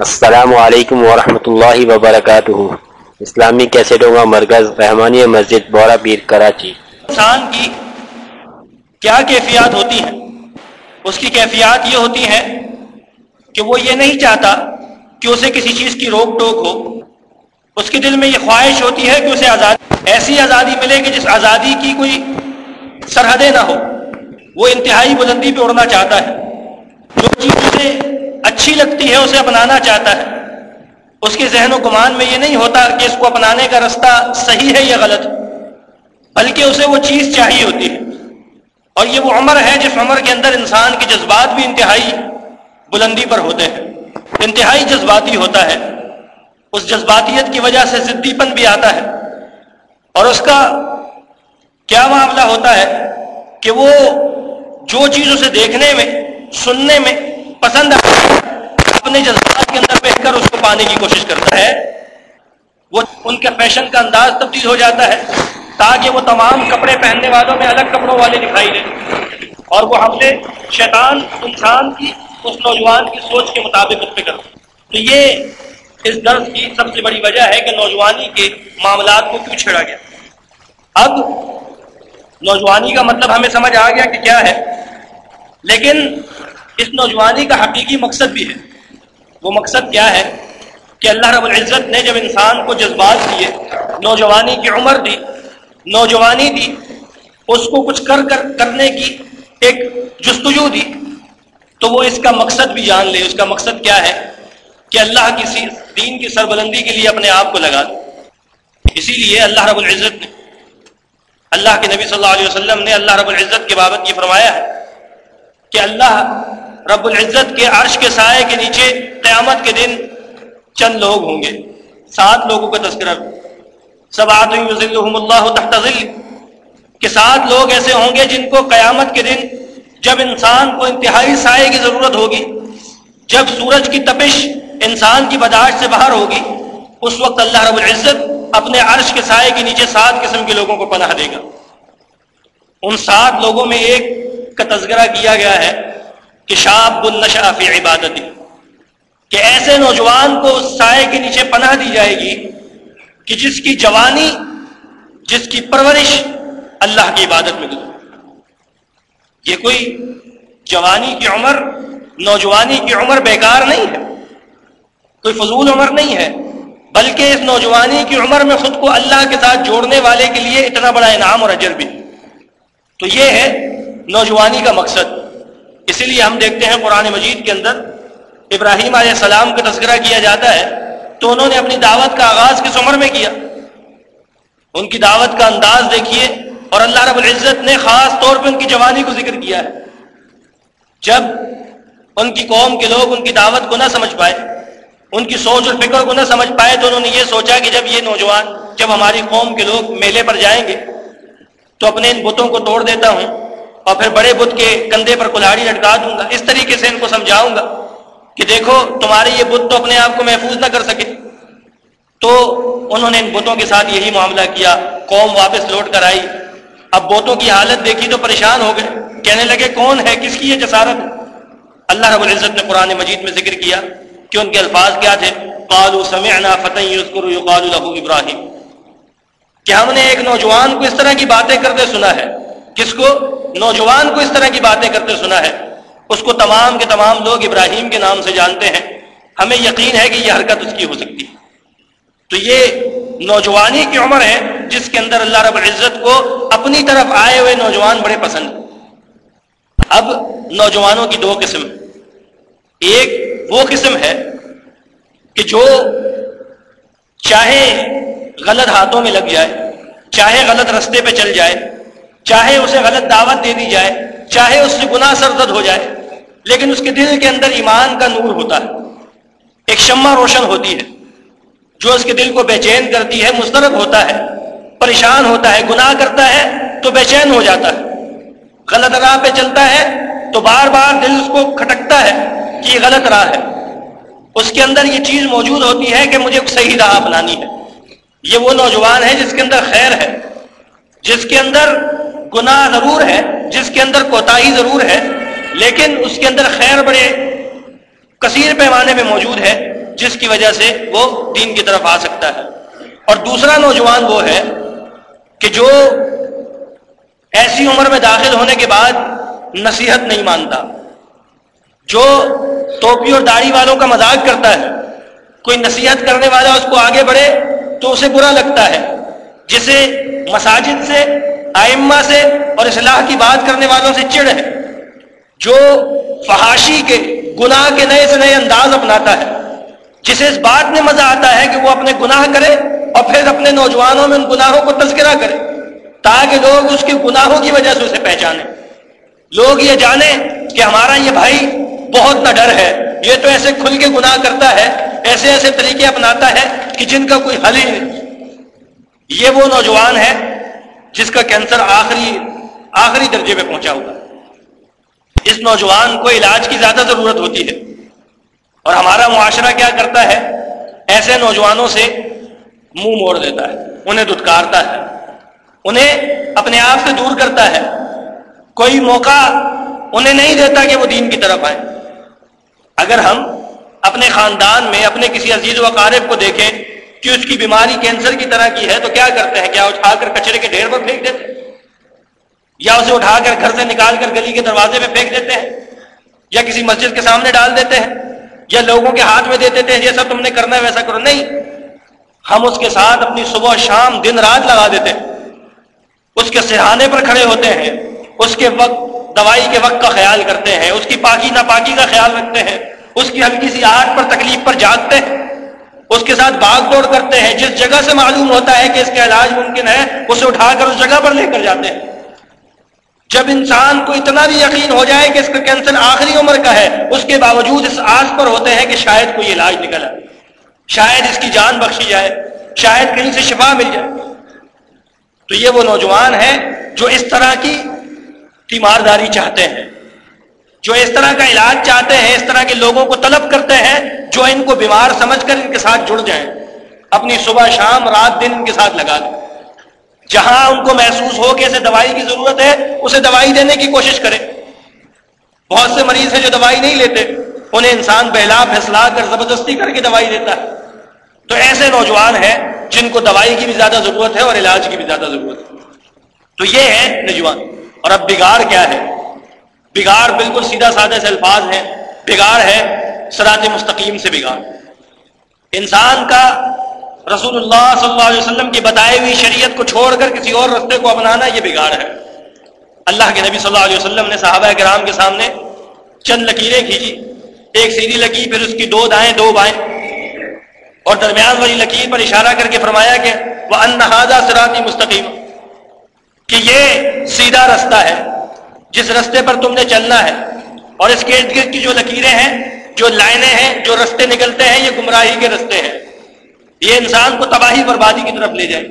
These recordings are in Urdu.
السلام علیکم ورحمۃ اللہ وبرکاتہ۔ اسلامی کیسٹوں کا مرکز رحمانی مسجد بورا پیر کراچی۔ انسان کی کیا کیفیات ہوتی ہیں؟ اس کی کیفیات یہ ہوتی ہیں کہ وہ یہ نہیں چاہتا کہ اسے کسی چیز کی روک ٹوک ہو۔ اس کے دل میں یہ خواہش ہوتی ہے کہ اسے آزادی ایسی آزادی ملے کہ جس آزادی کی کوئی سرحدیں نہ ہو۔ وہ انتہائی بلندی پہ اڑنا چاہتا ہے۔ جو چیز اسے اچھی لگتی ہے، اسے اپنانا چاہتا ہے۔ اس کے ذہن و گمان میں یہ نہیں ہوتا کہ اس کو اپنانے کا رستہ صحیح ہے یا غلط۔ بلکہ اسے وہ چیز چاہیے ہوتی ہے۔ اور یہ وہ عمر ہے، جس عمر کے اندر انسان کے جذبات بھی انتہائی بلندی پر ہوتے ہیں۔ انتہائی جذباتی ہوتا ہے۔ اس جذباتیت کی وجہ سے ضدی پن بھی آتا ہے۔ اور اس کا کیا معاملہ ہوتا ہے کہ وہ جو چیز اسے دیکھنے میں، سننے میں پسند ہے، اپنے جذبات کے اندر بہ کر اس کو پانے کی کوشش کرتا ہے، وہ ان کے فیشن کا انداز تبدیل ہو جاتا ہے، تاکہ وہ تمام کپڑے پہننے والوں میں الگ کپڑوں والے دکھائی دیں۔ اور وہ ہم سے شیطان، انسان کی، اس نوجوان کی سوچ کے مطابق اس پہ کرتے تو یہ اس درس کی سب سے بڑی وجہ ہے کہ نوجوانی کے معاملات کو کیوں چھیڑا گیا۔ اب نوجوانی کا مطلب ہمیں سمجھ آ گیا کہ کیا ہے۔ لیکن اس نوجوانی کا حقیقی مقصد بھی ہے۔ وہ مقصد کیا ہے؟ کہ اللہ رب العزت نے جب انسان کو جذبات دیے، نوجوانی کی عمر دی، نوجوانی دی، اس کو کچھ کر کر کرنے کی ایک جستجو دی، تو وہ اس کا مقصد بھی جان لے۔ اس کا مقصد کیا ہے؟ کہ اللہ کی دین کی سربلندی کے لیے اپنے آپ کو لگا دے۔ اسی لیے اللہ رب العزت نے اللہ کے نبی صلی اللہ علیہ وسلم نے اللہ رب العزت کے بابت یہ فرمایا ہے۔ کہ اللہ رب العزت کے عرش کے سائے کے نیچے قیامت کے دن چند لوگ ہوں گے۔ سات لوگوں کا تذکرہ۔ سب اللہ تحت ذل کہ سات لوگ ایسے ہوں گے جن کو قیامت کے دن جب انسان کو انتہائی سائے کی ضرورت ہوگی، جب سورج کی تپش انسان کی بداش سے باہر ہوگی، اس وقت اللہ رب العزت اپنے عرش کے سائے کے نیچے سات قسم کے لوگوں کو پناہ دے گا۔ ان سات لوگوں میں ایک کا تذکرہ کیا گیا ہے کہ شاب النشا فی عبادت کہ ایسے نوجوان کو سائے کے نیچے پناہ دی جائے گی کہ جس کی جوانی، جس کی پرورش اللہ کی عبادت میں گزرے یہ کوئی جوانی کی عمر، نوجوانی کی عمر بیکار نہیں ہے، کوئی فضول عمر نہیں ہے، بلکہ اس نوجوانی کی عمر میں خود کو اللہ کے ساتھ جوڑنے والے کے لیے اتنا بڑا انعام اور اجر بھی۔ تو یہ ہے نوجوانی کا مقصد۔ اسی لیے ہم دیکھتے ہیں قرآن مجید کے اندر ابراہیم علیہ السلام کا تذکرہ کیا جاتا ہے تو انہوں نے اپنی دعوت کا آغاز کس عمر میں کیا؟ ان کی دعوت کا انداز دیکھیے اور اللہ رب العزت نے خاص طور پہ ان کی جوانی کو ذکر کیا ہے۔ جب ان کی قوم کے لوگ ان کی دعوت کو نہ سمجھ پائے، ان کی سوچ اور فکر کو نہ سمجھ پائے، تو انہوں نے یہ سوچا کہ جب یہ نوجوان جب ہماری قوم کے لوگ میلے پر جائیں گے تو اپنے ان بتوں کو توڑ دیتا ہوں۔ اور پھر بڑے بت کے کندھے پر کلاڑی لٹکا دوں گا۔ اس طریقے سے ان کو سمجھاؤں گا کہ دیکھو، تمہارے یہ بت تو اپنے آپ کو محفوظ نہ کر سکے۔ تو انہوں نے ان بتوں کے ساتھ یہی معاملہ کیا۔ قوم واپس لوٹ کر آئی۔ اب بوتوں کی حالت دیکھی تو پریشان ہو گئے۔ کہنے لگے، کون ہے؟ کس کی یہ جسارت اللہ رب العزت نے قرآن مجید میں ذکر کیا کہ ان کے الفاظ کیا تھے۔ قالوا سمعنا فتح يقال له ابراہیم۔ کہ ہم نے ایک نوجوان کو اس طرح کی باتیں کرتے سنا ہے۔ کس کو نوجوان کو اس طرح کی باتیں کرتے سنا ہے؟ اس کو تمام کے تمام لوگ ابراہیم کے نام سے جانتے ہیں۔ ہمیں یقین ہے کہ یہ حرکت اس کی ہو سکتی۔ ہے تو یہ نوجوانی کی عمر ہے جس کے اندر اللہ رب العزت کو اپنی طرف آئے ہوئے نوجوان بڑے پسند۔ اب نوجوانوں کی دو قسم۔ ایک وہ قسم ہے کہ جو چاہے غلط ہاتھوں میں لگ جائے، چاہے غلط رستے پہ چل جائے چاہے اسے غلط دعوت دے دی جائے، چاہے اس سے گناہ سرزد ہو جائے، لیکن اس کے دل کے اندر ایمان کا نور ہوتا ہے۔ ایک شمع روشن ہوتی ہے، جو اس کے دل کو بے چین کرتی ہے مسترد ہوتا ہے، پریشان ہوتا ہے، گناہ کرتا ہے، تو بے چین ہو جاتا ہے۔ غلط راہ پہ چلتا ہے، تو بار بار دل اس کو کھٹکتا ہے کہ یہ غلط راہ ہے۔ اس کے اندر یہ چیز موجود ہوتی ہے کہ مجھے صحیح راہ اپنانی ہے۔ یہ وہ نوجوان ہے جس کے اندر خیر ہے، جس کے اندر گناہ ضرور ہے، جس کے اندر کوتاہی ضرور ہے، لیکن اس کے اندر خیر بڑے کثیر پیمانے میں موجود ہے، جس کی وجہ سے وہ دین کی طرف آ سکتا ہے۔ اور دوسرا نوجوان وہ ہے کہ جو ایسی عمر میں داخل ہونے کے بعد نصیحت نہیں مانتا، جو ٹوپی اور داڑھی والوں کا مذاق کرتا ہے، کوئی نصیحت کرنے والا اس کو آگے بڑھے تو اسے برا لگتا ہے، جسے مساجد سے آئمہ سے اور اصلاح کی بات کرنے والوں سے چڑ ہے، جو فحاشی کے، گناہ کے نئے سے نئے انداز اپناتا ہے۔ جسے اس بات میں مزہ آتا ہے کہ وہ اپنے گناہ کرے اور پھر اپنے نوجوانوں میں ان گناہوں کو تذکرہ کرے، تاکہ لوگ اس کے گناہوں کی وجہ سے اسے پہچانے۔ لوگ یہ جانیں کہ ہمارا یہ بھائی بہت نہ ڈر ہے۔ یہ تو ایسے کھل کے گناہ کرتا ہے، ایسے ایسے طریقے اپناتا ہے کہ جن کا کوئی حل ہی نہیں۔ یہ وہ نوجوان ہے جس کا کینسر آخری آخری درجے پہ پہنچا ہوا اس نوجوان کو علاج کی زیادہ ضرورت ہوتی ہے۔ اور ہمارا معاشرہ کیا کرتا ہے؟ ایسے نوجوانوں سے منہ موڑ دیتا ہے، انہیں دھتکارتا ہے۔ انہیں اپنے آپ سے دور کرتا ہے۔ کوئی موقع انہیں نہیں دیتا کہ وہ دین کی طرف آئے اگر ہم اپنے خاندان میں، اپنے کسی عزیز و اقارب کو دیکھیں کہ اس کی بیماری کینسر کی طرح کی ہے تو کیا کرتے ہیں؟ کیا اٹھا کر کچرے کے ڈھیر پر پھینک دیتے ہیں؟ یا اسے اٹھا کر گھر سے نکال کر گلی کے دروازے میں پھینک دیتے ہیں؟ یا کسی مسجد کے سامنے ڈال دیتے ہیں؟ یا لوگوں کے ہاتھ میں دے دیتے ہیں جیسا تم نے کرنا ہے، ویسا کرو۔ نہیں، ہم اس کے ساتھ اپنی صبح شام دن رات لگا دیتے ہیں۔ اس کے سہانے پر کھڑے ہوتے ہیں۔ اس کے وقت، دوائی کے وقت کا خیال کرتے ہیں۔ اس کی پاکی ناپاکی کا خیال رکھتے ہیں۔ اس کی ہلکی سی آہٹ پر تکلیف پر جاگتے ہیں۔ اس کے ساتھ باغ دوڑ کرتے ہیں۔ جس جگہ سے معلوم ہوتا ہے کہ اس کا علاج ممکن ہے، اسے اٹھا کر اس جگہ پر لے کر جاتے ہیں۔ جب انسان کو اتنا بھی یقین ہو جائے کہ اس کا کینسر آخری عمر کا ہے، اس کے باوجود اس آس پر ہوتے ہیں کہ شاید کوئی علاج نکل آئے۔ شاید اس کی جان بخشی جائے۔ شاید کہیں سے شفا مل جائے۔ تو یہ وہ نوجوان ہیں جو اس طرح کی تیمارداری چاہتے ہیں۔ جو اس طرح کا علاج چاہتے ہیں، اس طرح کے لوگوں کو طلب کرتے ہیں، جو ان کو بیمار سمجھ کر ان کے ساتھ جڑ جائیں، اپنی صبح، شام، رات، دن ان کے ساتھ لگا دیں۔ جہاں ان کو محسوس ہو کہ اسے دوائی کی ضرورت ہے، اسے دوائی دینے کی کوشش کرے بہت سے مریض ہیں جو دوائی نہیں لیتے، انہیں انسان بہلا، پھسلا کر، زبردستی کر کے دوائی دیتا ہے۔ تو ایسے نوجوان ہیں جن کو دوائی کی بھی زیادہ ضرورت ہے اور علاج کی بھی زیادہ ضرورت ہے۔ تو یہ ہے نوجوان۔ اور اب بگاڑ کیا ہے؟ بگاڑ بالکل سیدھا سادہ سے الفاظ ہیں، بگاڑ ہے سرات مستقیم سے بگاڑ۔ انسان کا رسول اللہ صلی اللہ علیہ وسلم کی بتائی ہوئی شریعت کو چھوڑ کر کسی اور رستے کو اپنانا یہ بگاڑ ہے۔ اللہ کے نبی صلی اللہ علیہ وسلم نے صحابہ کرام کے سامنے چند لکیریں کھینچی۔ ایک سیدھی لکیر، پھر اس کی دو دائیں، دو بائیں۔ اور درمیان والی لکیر پر اشارہ کر کے فرمایا کہ وہ انہذا سراتی مستقیم کہ یہ سیدھا رستہ ہے۔ جس رستے پر تم نے چلنا ہے، اور اس کے ارد گرد کی جو لکیریں ہیں، جو لائنیں ہیں، جو رستے نکلتے ہیں، یہ گمراہی کے رستے ہیں۔ یہ انسان کو تباہی بربادی کی طرف لے جائے۔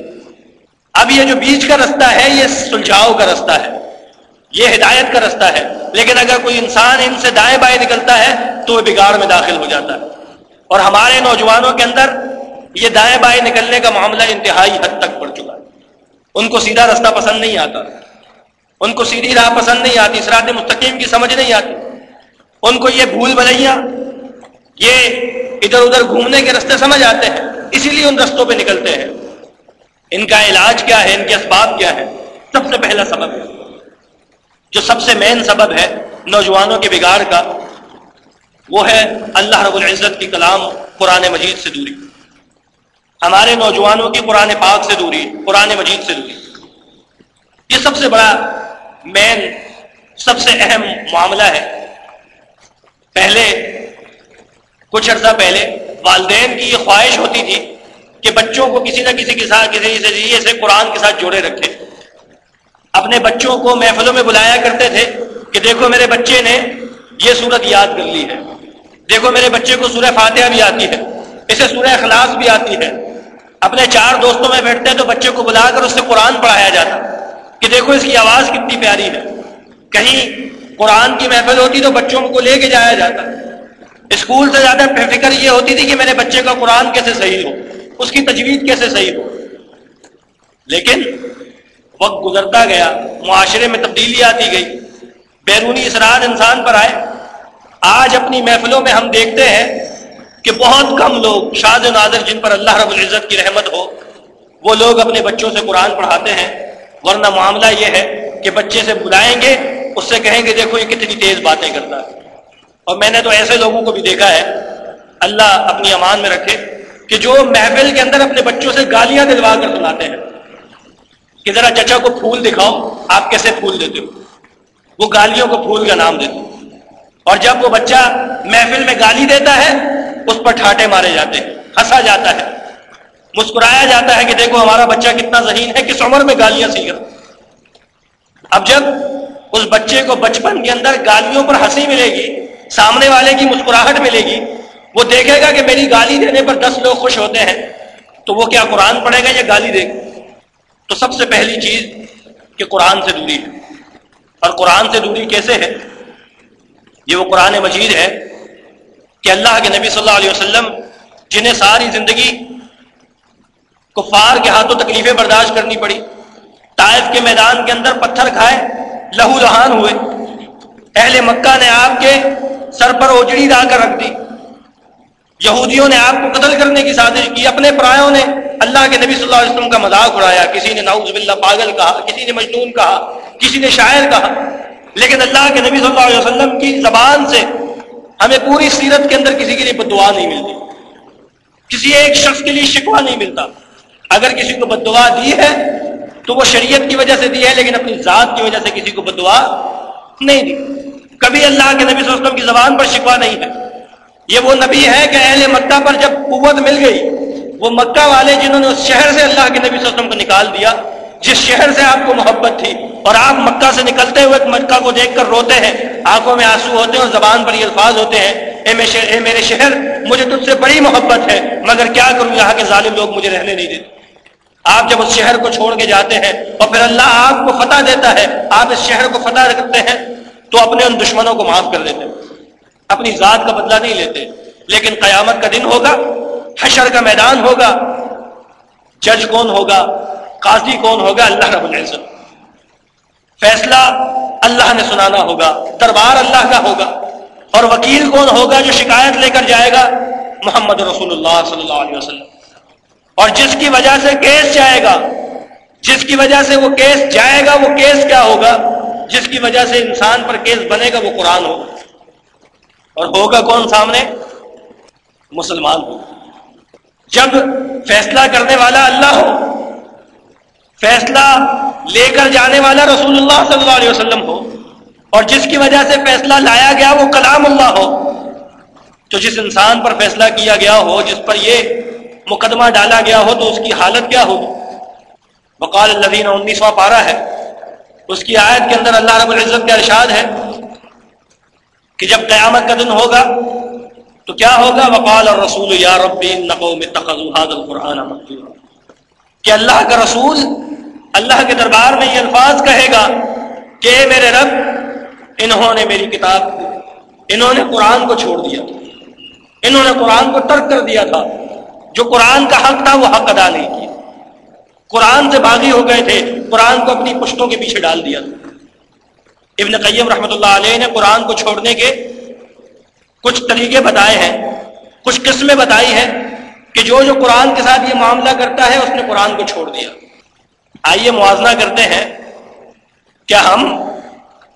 اب یہ جو بیچ کا رستہ ہے، یہ سلجھاؤ کا رستہ ہے۔ یہ ہدایت کا رستہ ہے۔ لیکن اگر کوئی انسان ان سے دائیں بائیں نکلتا ہے، تو وہ بگاڑ میں داخل ہو جاتا ہے۔ اور ہمارے نوجوانوں کے اندر یہ دائیں بائیں نکلنے کا معاملہ انتہائی حد تک پڑ چکا ہے۔ ان کو سیدھا رستہ پسند نہیں آتا۔ ان کو سیدھی راہ پسند نہیں آتی، سرات مستقیم کی سمجھ نہیں آتی۔ ان کو یہ بھول بھلیا یہ ادھر ادھر گھومنے کے رستے سمجھ آتے ہیں اسی لیے ان رستوں پہ نکلتے ہیں۔ ان کا علاج کیا ہے؟ ان کے اسباب کیا ہے سب سے پہلا سبب ہے، جو سب سے مین سبب ہے نوجوانوں کے بگاڑ کا، وہ ہے اللہ رب العزت کی کلام قرآن مجید سے دوری۔ ہمارے نوجوانوں کی قرآن پاک سے دوری، قرآن مجید سے دوری۔ یہ سب سے بڑا مین سب سے اہم معاملہ ہے۔ پہلے، کچھ عرصہ پہلے والدین کی یہ خواہش ہوتی تھی کہ بچوں کو کسی نہ کسی کے ساتھ، کسی ذریعے سے قرآن کے ساتھ جوڑے رکھے۔ اپنے بچوں کو محفلوں میں بلایا کرتے تھے کہ دیکھو میرے بچے نے یہ صورت یاد کر لی ہے۔ دیکھو میرے بچے کو سورہ فاتحہ بھی آتی ہے، اسے سورہ اخلاص بھی آتی ہے۔ اپنے چار دوستوں میں بیٹھتے ہیں تو بچے کو بلا کر اس سے قرآن پڑھایا جاتا۔ کہ دیکھو اس کی آواز کتنی پیاری ہے۔ کہیں قرآن کی محفل ہوتی تو بچوں کو لے کے جایا جاتا۔ اسکول سے زیادہ فکر یہ ہوتی تھی کہ میرے بچے کا قرآن کیسے صحیح ہو، اس کی تجویز کیسے صحیح ہو۔ لیکن وقت گزرتا گیا، معاشرے میں تبدیلی آتی گئی۔ بیرونی اثرات انسان پر آئے۔ آج اپنی محفلوں میں ہم دیکھتے ہیں کہ بہت کم لوگ شاد نادر جن پر اللہ رب العزت کی رحمت ہو، وہ لوگ اپنے بچوں سے قرآن پڑھاتے ہیں۔ ورنہ معاملہ یہ ہے کہ بچے سے بلائیں گے، اس سے کہیں گے، دیکھو یہ کتنی تیز باتیں کرتا ہے۔ اور میں نے تو ایسے لوگوں کو بھی دیکھا ہے، اللہ اپنی امان میں رکھے کہ جو محفل کے اندر اپنے بچوں سے گالیاں دلوا کر سناتے ہیں، کہ ذرا چچا کو پھول دکھاؤ، آپ کیسے پھول دیتے ہو؟ وہ گالیوں کو پھول کا نام دیتے اور جب وہ بچہ محفل میں گالی دیتا ہے، اس پر ٹھاٹے مارے جاتے ہیں، ہنسا جاتا ہے۔ مسکرایا جاتا ہے کہ دیکھو ہمارا بچہ کتنا ذہین ہے، کس عمر میں گالیاں سیکھ رہا اب جب اس بچے کو بچپن کے اندر گالیوں پر ہنسی ملے گی، سامنے والے کی مسکراہٹ ملے گی، وہ دیکھے گا کہ میری گالی دینے پر دس لوگ خوش ہوتے ہیں، تو وہ کیا قرآن پڑھے گا یا گالی دے گا؟ تو سب سے پہلی چیز کہ قرآن سے دوری ہے۔ اور قرآن سے دوری کیسے ہے؟ یہ وہ قرآن مجید ہے کہ اللہ کے نبی صلی اللہ علیہ وسلم جنہیں ساری زندگی کفار کے ہاتھوں تکلیفیں برداشت کرنی پڑی۔ طائف کے میدان کے اندر پتھر کھائے، لہو لہان ہوئے۔ اہل مکہ نے آپ کے سر پر اوجڑی ڈال کر رکھ دی۔ یہودیوں نے آپ کو قتل کرنے کی سازش کی، اپنے پرایوں نے اللہ کے نبی صلی اللہ علیہ وسلم کا مذاق اڑایا۔ کسی نے ناؤز باللہ پاگل کہا، کسی نے مجنون کہا، کسی نے شاعر کہا۔ لیکن اللہ کے نبی صلی اللہ علیہ وسلم کی زبان سے ہمیں پوری سیرت کے اندر کسی کے لیے بدعا نہیں ملتی۔ کسی ایک شخص کے لیے شکوا نہیں ملتا۔ اگر کسی کو بدعا دی ہے تو وہ شریعت کی وجہ سے دی ہے، لیکن اپنی ذات کی وجہ سے کسی کو بدعا نہیں دی۔ کبھی اللہ کے نبی صلی اللہ علیہ وسلم کی زبان پر شکوا نہیں ہے۔ یہ وہ نبی ہے کہ اہل مکہ پر جب قوت مل گئی، وہ مکہ والے جنہوں نے اس شہر سے اللہ کے نبی صلی اللہ علیہ وسلم کو نکال دیا، جس شہر سے آپ کو محبت تھی، اور آپ مکہ سے نکلتے ہوئے مکہ کو دیکھ کر روتے ہیں، آنکھوں میں آنسو ہوتے ہیں اور زبان پر یہ الفاظ ہوتے ہیں، اے اے میرے شہر، مجھے تجھ سے بڑی محبت ہے، مگر کیا کروں؟ یہاں کے ظالم لوگ مجھے رہنے نہیں دیتے۔ آپ جب اس شہر کو چھوڑ کے جاتے ہیں اور پھر اللہ آپ کو فتح دیتا ہے، آپ اس شہر کو فتح کرتے ہیں، تو اپنے ان دشمنوں کو معاف کر دیتے ہیں۔ اپنی ذات کا بدلہ نہیں لیتے۔ لیکن قیامت کا دن ہوگا، حشر کا میدان ہوگا، جج کون ہوگا، قاضی کون ہوگا، اللہ رب العزت۔ فیصلہ اللہ نے سنانا ہوگا، دربار اللہ کا ہوگا۔ اور وکیل کون ہوگا جو شکایت لے کر جائے گا؟ محمد رسول اللہ صلی اللہ علیہ وسلم۔ اور جس کی وجہ سے کیس جائے گا، جس کی وجہ سے وہ کیس جائے گا، وہ کیس کیا ہوگا؟ جس کی وجہ سے انسان پر کیس بنے گا، وہ قرآن ہوگا۔ اور ہوگا کون سامنے؟ مسلمان ہو جب فیصلہ کرنے والا اللہ ہو، فیصلہ لے کر جانے والا رسول اللہ صلی اللہ علیہ وسلم ہو، اور جس کی وجہ سے فیصلہ لایا گیا، وہ کلام اللہ ہو، تو جس انسان پر فیصلہ کیا گیا ہو، جس پر یہ مقدمہ ڈالا گیا ہو تو اس کی حالت کیا ہوگی؟ بقال الدین انیسواں پارا ہے۔ اس کی آیت کے اندر اللہ رب العزت کا ارشاد ہے کہ جب قیامت کا دن ہوگا تو کیا ہوگا؟ وقال اور رسول یا ربی نقو میں القرآن کہ اللہ کا رسول اللہ کے دربار میں یہ الفاظ کہے گا کہ میرے رب، انہوں نے میری کتاب انہوں نے قرآن کو چھوڑ دیا انہوں نے قرآن کو ترک کر دیا تھا۔ جو قرآن کا حق تھا وہ حق ادا نہیں کیا۔ قرآن سے باغی ہو گئے تھے، قرآن کو اپنی پشتوں کے پیچھے ڈال دیا۔ تھا ابن قیم رحمۃ اللہ علیہ نے قرآن کو چھوڑنے کے کچھ طریقے بتائے ہیں، کچھ قسمیں بتائی ہیں کہ جو جو قرآن کے ساتھ یہ معاملہ کرتا ہے، اس نے قرآن کو چھوڑ دیا۔ آئیے موازنہ کرتے ہیں کیا ہم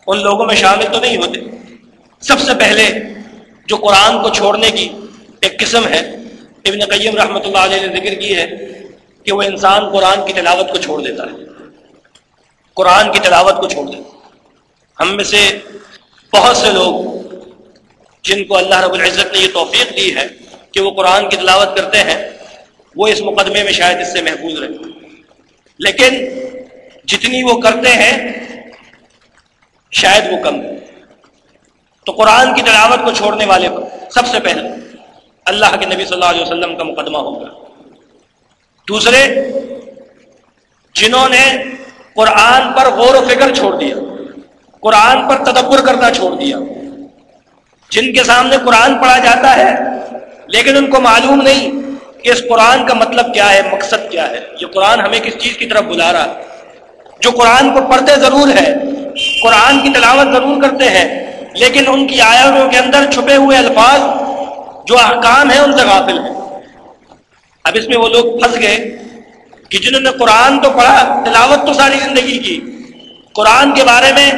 ان لوگوں میں شامل تو نہیں ہوتے۔ سب سے پہلے جو قرآن کو چھوڑنے کی ایک قسم ہے ابن قیم رحمۃ اللہ علیہ نے ذکر کی ہے کہ وہ انسان قرآن کی تلاوت کو چھوڑ دیتا ہے۔ قرآن کی تلاوت کو چھوڑ دیتا ہم میں سے بہت سے لوگ جن کو اللہ رب العزت نے یہ توفیق دی ہے کہ وہ قرآن کی تلاوت کرتے ہیں، وہ اس مقدمے میں شاید اس سے محفوظ رہے لیکن جتنی وہ کرتے ہیں، شاید وہ کم۔ تو قرآن کی تلاوت کو چھوڑنے والے کو سب سے پہلے اللہ کے نبی صلی اللہ علیہ وسلم کا مقدمہ ہوگا۔ دوسرے، جنہوں نے قرآن پر غور و فکر چھوڑ دیا، قرآن پر تدبر کرنا چھوڑ دیا۔ جن کے سامنے قرآن پڑھا جاتا ہے، لیکن ان کو معلوم نہیں کہ اس قرآن کا مطلب کیا ہے، مقصد کیا ہے۔ یہ قرآن ہمیں کس چیز کی طرف بلا رہا؟ ہے جو قرآن کو پڑھتے ضرور ہے، قرآن کی تلاوت ضرور کرتے ہیں، لیکن ان کی آیتوں کے اندر چھپے ہوئے الفاظ جو احکام ہیں ان سے غافل ہیں۔ اب اس میں وہ لوگ پھنس گئے کہ جنہوں نے قرآن تو پڑھا، تلاوت تو ساری زندگی کی، قرآن کے بارے میں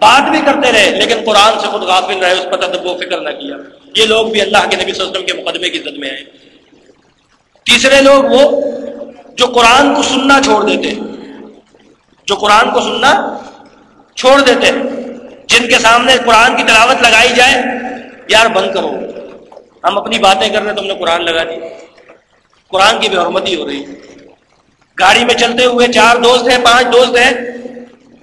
بات بھی کرتے رہے، لیکن قرآن سے خود غافل رہے، اس پر تدب و فکر نہ کیا۔ یہ لوگ بھی اللہ کے نبی صلی اللہ علیہ وسلم کے مقدمے کی زد میں آئے تیسرے لوگ وہ جو قرآن کو سننا چھوڑ دیتے، جو قرآن کو سننا چھوڑ دیتے، جن کے سامنے قرآن کی تلاوت لگائی جائے، یار بند کرو۔ ہم اپنی باتیں کر رہے تم نے قرآن لگا دی۔ قرآن کی بے حرمتی ہو رہی گاڑی میں چلتے ہوئے چار دوست ہیں، پانچ دوست ہیں۔